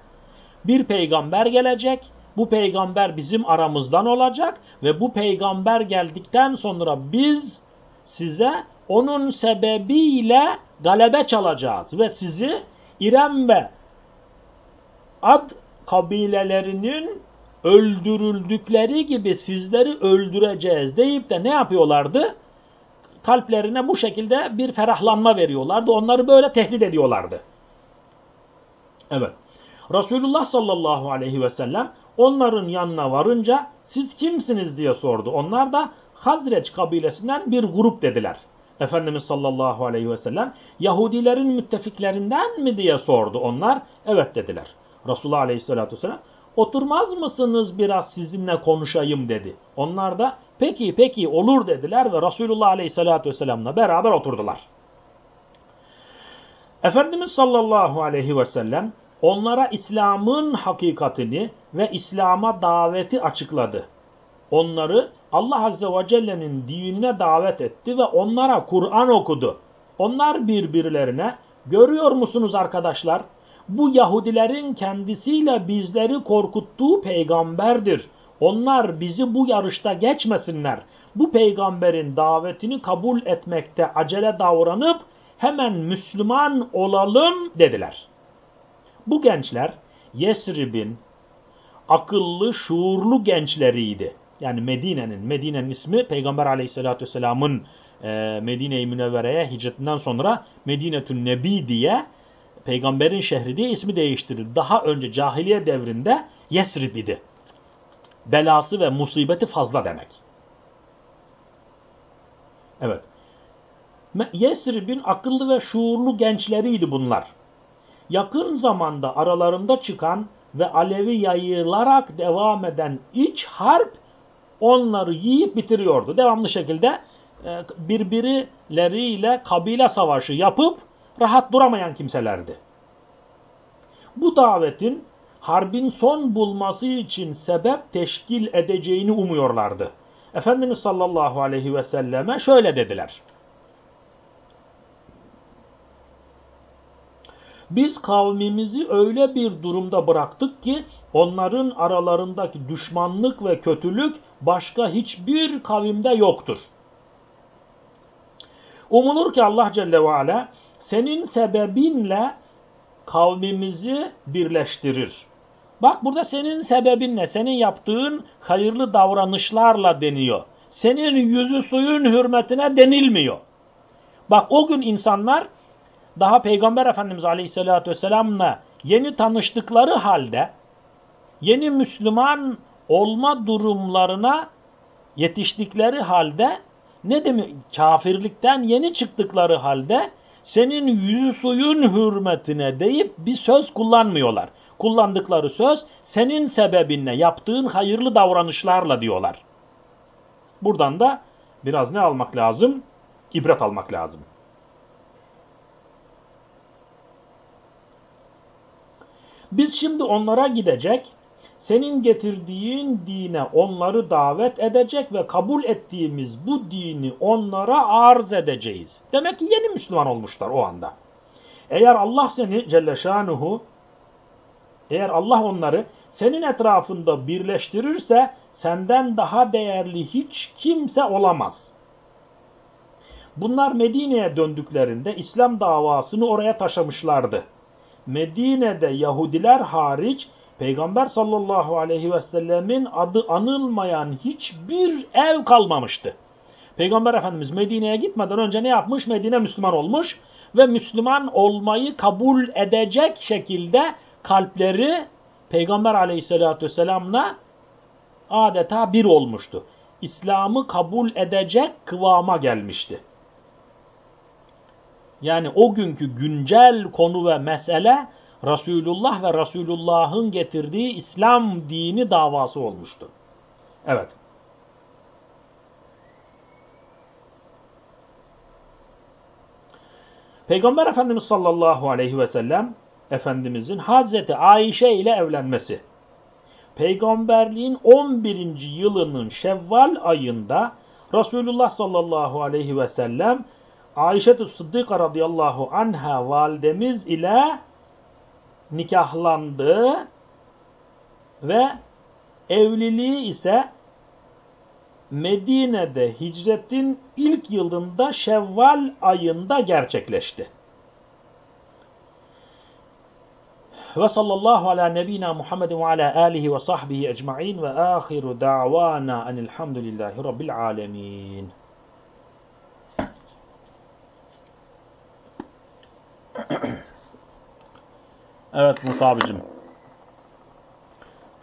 bir peygamber gelecek. Bu peygamber bizim aramızdan olacak ve bu peygamber geldikten sonra biz size onun sebebiyle galebe çalacağız ve sizi İrem ve Ad kabilelerinin öldürüldükleri gibi sizleri öldüreceğiz deyip de ne yapıyorlardı? Kalplerine bu şekilde bir ferahlanma veriyorlardı. Onları böyle tehdit ediyorlardı. Evet. Resulullah sallallahu aleyhi ve sellem onların yanına varınca siz kimsiniz diye sordu. Onlar da Hazreç kabilesinden bir grup dediler. Efendimiz sallallahu aleyhi ve sellem Yahudilerin müttefiklerinden mi diye sordu onlar. Evet dediler. Resulullah aleyhissalatü vesselam oturmaz mısınız biraz sizinle konuşayım dedi. Onlar da peki peki olur dediler ve Resulullah aleyhissalatü vesselamla beraber oturdular. Efendimiz sallallahu aleyhi ve sellem onlara İslam'ın hakikatini ve İslam'a daveti açıkladı. Onları Allah Azze ve Celle'nin dinine davet etti ve onlara Kur'an okudu. Onlar birbirlerine görüyor musunuz arkadaşlar? Bu Yahudilerin kendisiyle bizleri korkuttuğu peygamberdir. Onlar bizi bu yarışta geçmesinler. Bu peygamberin davetini kabul etmekte acele davranıp hemen Müslüman olalım dediler. Bu gençler Yesrib'in akıllı, şuurlu gençleriydi. Yani Medine'nin, Medine'nin ismi Peygamber aleyhissalatü vesselamın e, Medine-i Münevvere'ye hicretinden sonra Medinetün Nebi diye peygamberin şehri diye ismi değiştirildi. Daha önce cahiliye devrinde Yesrib idi. Belası ve musibeti fazla demek. Evet. Yesrib'in akıllı ve şuurlu gençleriydi bunlar. Yakın zamanda aralarında çıkan ve alevi yayılarak devam eden iç harp onları yiyip bitiriyordu. Devamlı şekilde e, birbirleriyle kabile savaşı yapıp rahat duramayan kimselerdi. Bu davetin harbin son bulması için sebep teşkil edeceğini umuyorlardı. Efendimiz sallallahu aleyhi ve selleme şöyle dediler. Biz kavmimizi öyle bir durumda bıraktık ki onların aralarındaki düşmanlık ve kötülük başka hiçbir kavimde yoktur. Umulur ki Allah Celle ve Ala senin sebebinle kavmimizi birleştirir. Bak burada senin sebebin ne? Senin yaptığın hayırlı davranışlarla deniyor. Senin yüzü suyun hürmetine denilmiyor. Bak o gün insanlar daha Peygamber Efendimiz Aleyhisselatü Vesselam'la yeni tanıştıkları halde yeni Müslüman olma durumlarına yetiştikleri halde ne demek kafirlikten yeni çıktıkları halde senin yüzü suyun hürmetine deyip bir söz kullanmıyorlar. Kullandıkları söz senin sebebinle yaptığın hayırlı davranışlarla diyorlar. Buradan da biraz ne almak lazım? İbret almak lazım. Biz şimdi onlara gidecek, senin getirdiğin dine onları davet edecek ve kabul ettiğimiz bu dini onlara arz edeceğiz. Demek ki yeni Müslüman olmuşlar o anda. Eğer Allah seni Celle Şanuhu eğer Allah onları senin etrafında birleştirirse senden daha değerli hiç kimse olamaz. Bunlar Medine'ye döndüklerinde İslam davasını oraya taşımışlardı. Medine'de Yahudiler hariç Peygamber sallallahu aleyhi ve sellemin adı anılmayan hiçbir ev kalmamıştı. Peygamber Efendimiz Medine'ye gitmeden önce ne yapmış? Medine Müslüman olmuş ve Müslüman olmayı kabul edecek şekilde kalpleri Peygamber aleyhissalatü vesselamla adeta bir olmuştu. İslam'ı kabul edecek kıvama gelmişti. Yani o günkü güncel konu ve mesele Resulullah ve Resulullah'ın getirdiği İslam dini davası olmuştu. Evet. Peygamber Efendimiz sallallahu aleyhi ve sellem Efendimizin Hazreti Ayşe ile evlenmesi. Peygamberliğin 11. yılının Şevval ayında Resulullah sallallahu aleyhi ve sellem Ayşe-i Sıddıka radıyallahu anha validemiz ile nikahlandı ve evliliği ise Medine'de hicretin ilk yılında Şevval ayında gerçekleşti. Ve sallallahu ala nebina Muhammedin ve ala alihi ve sahbihi ecma'in ve ahiru da'vana enilhamdülillahi rabbil alemin. Evet Musa abicim.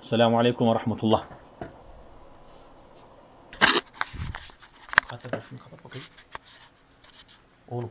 Selamun Aleyküm ve Rahmetullah. Kapat şunu kapat bakayım. Oğlum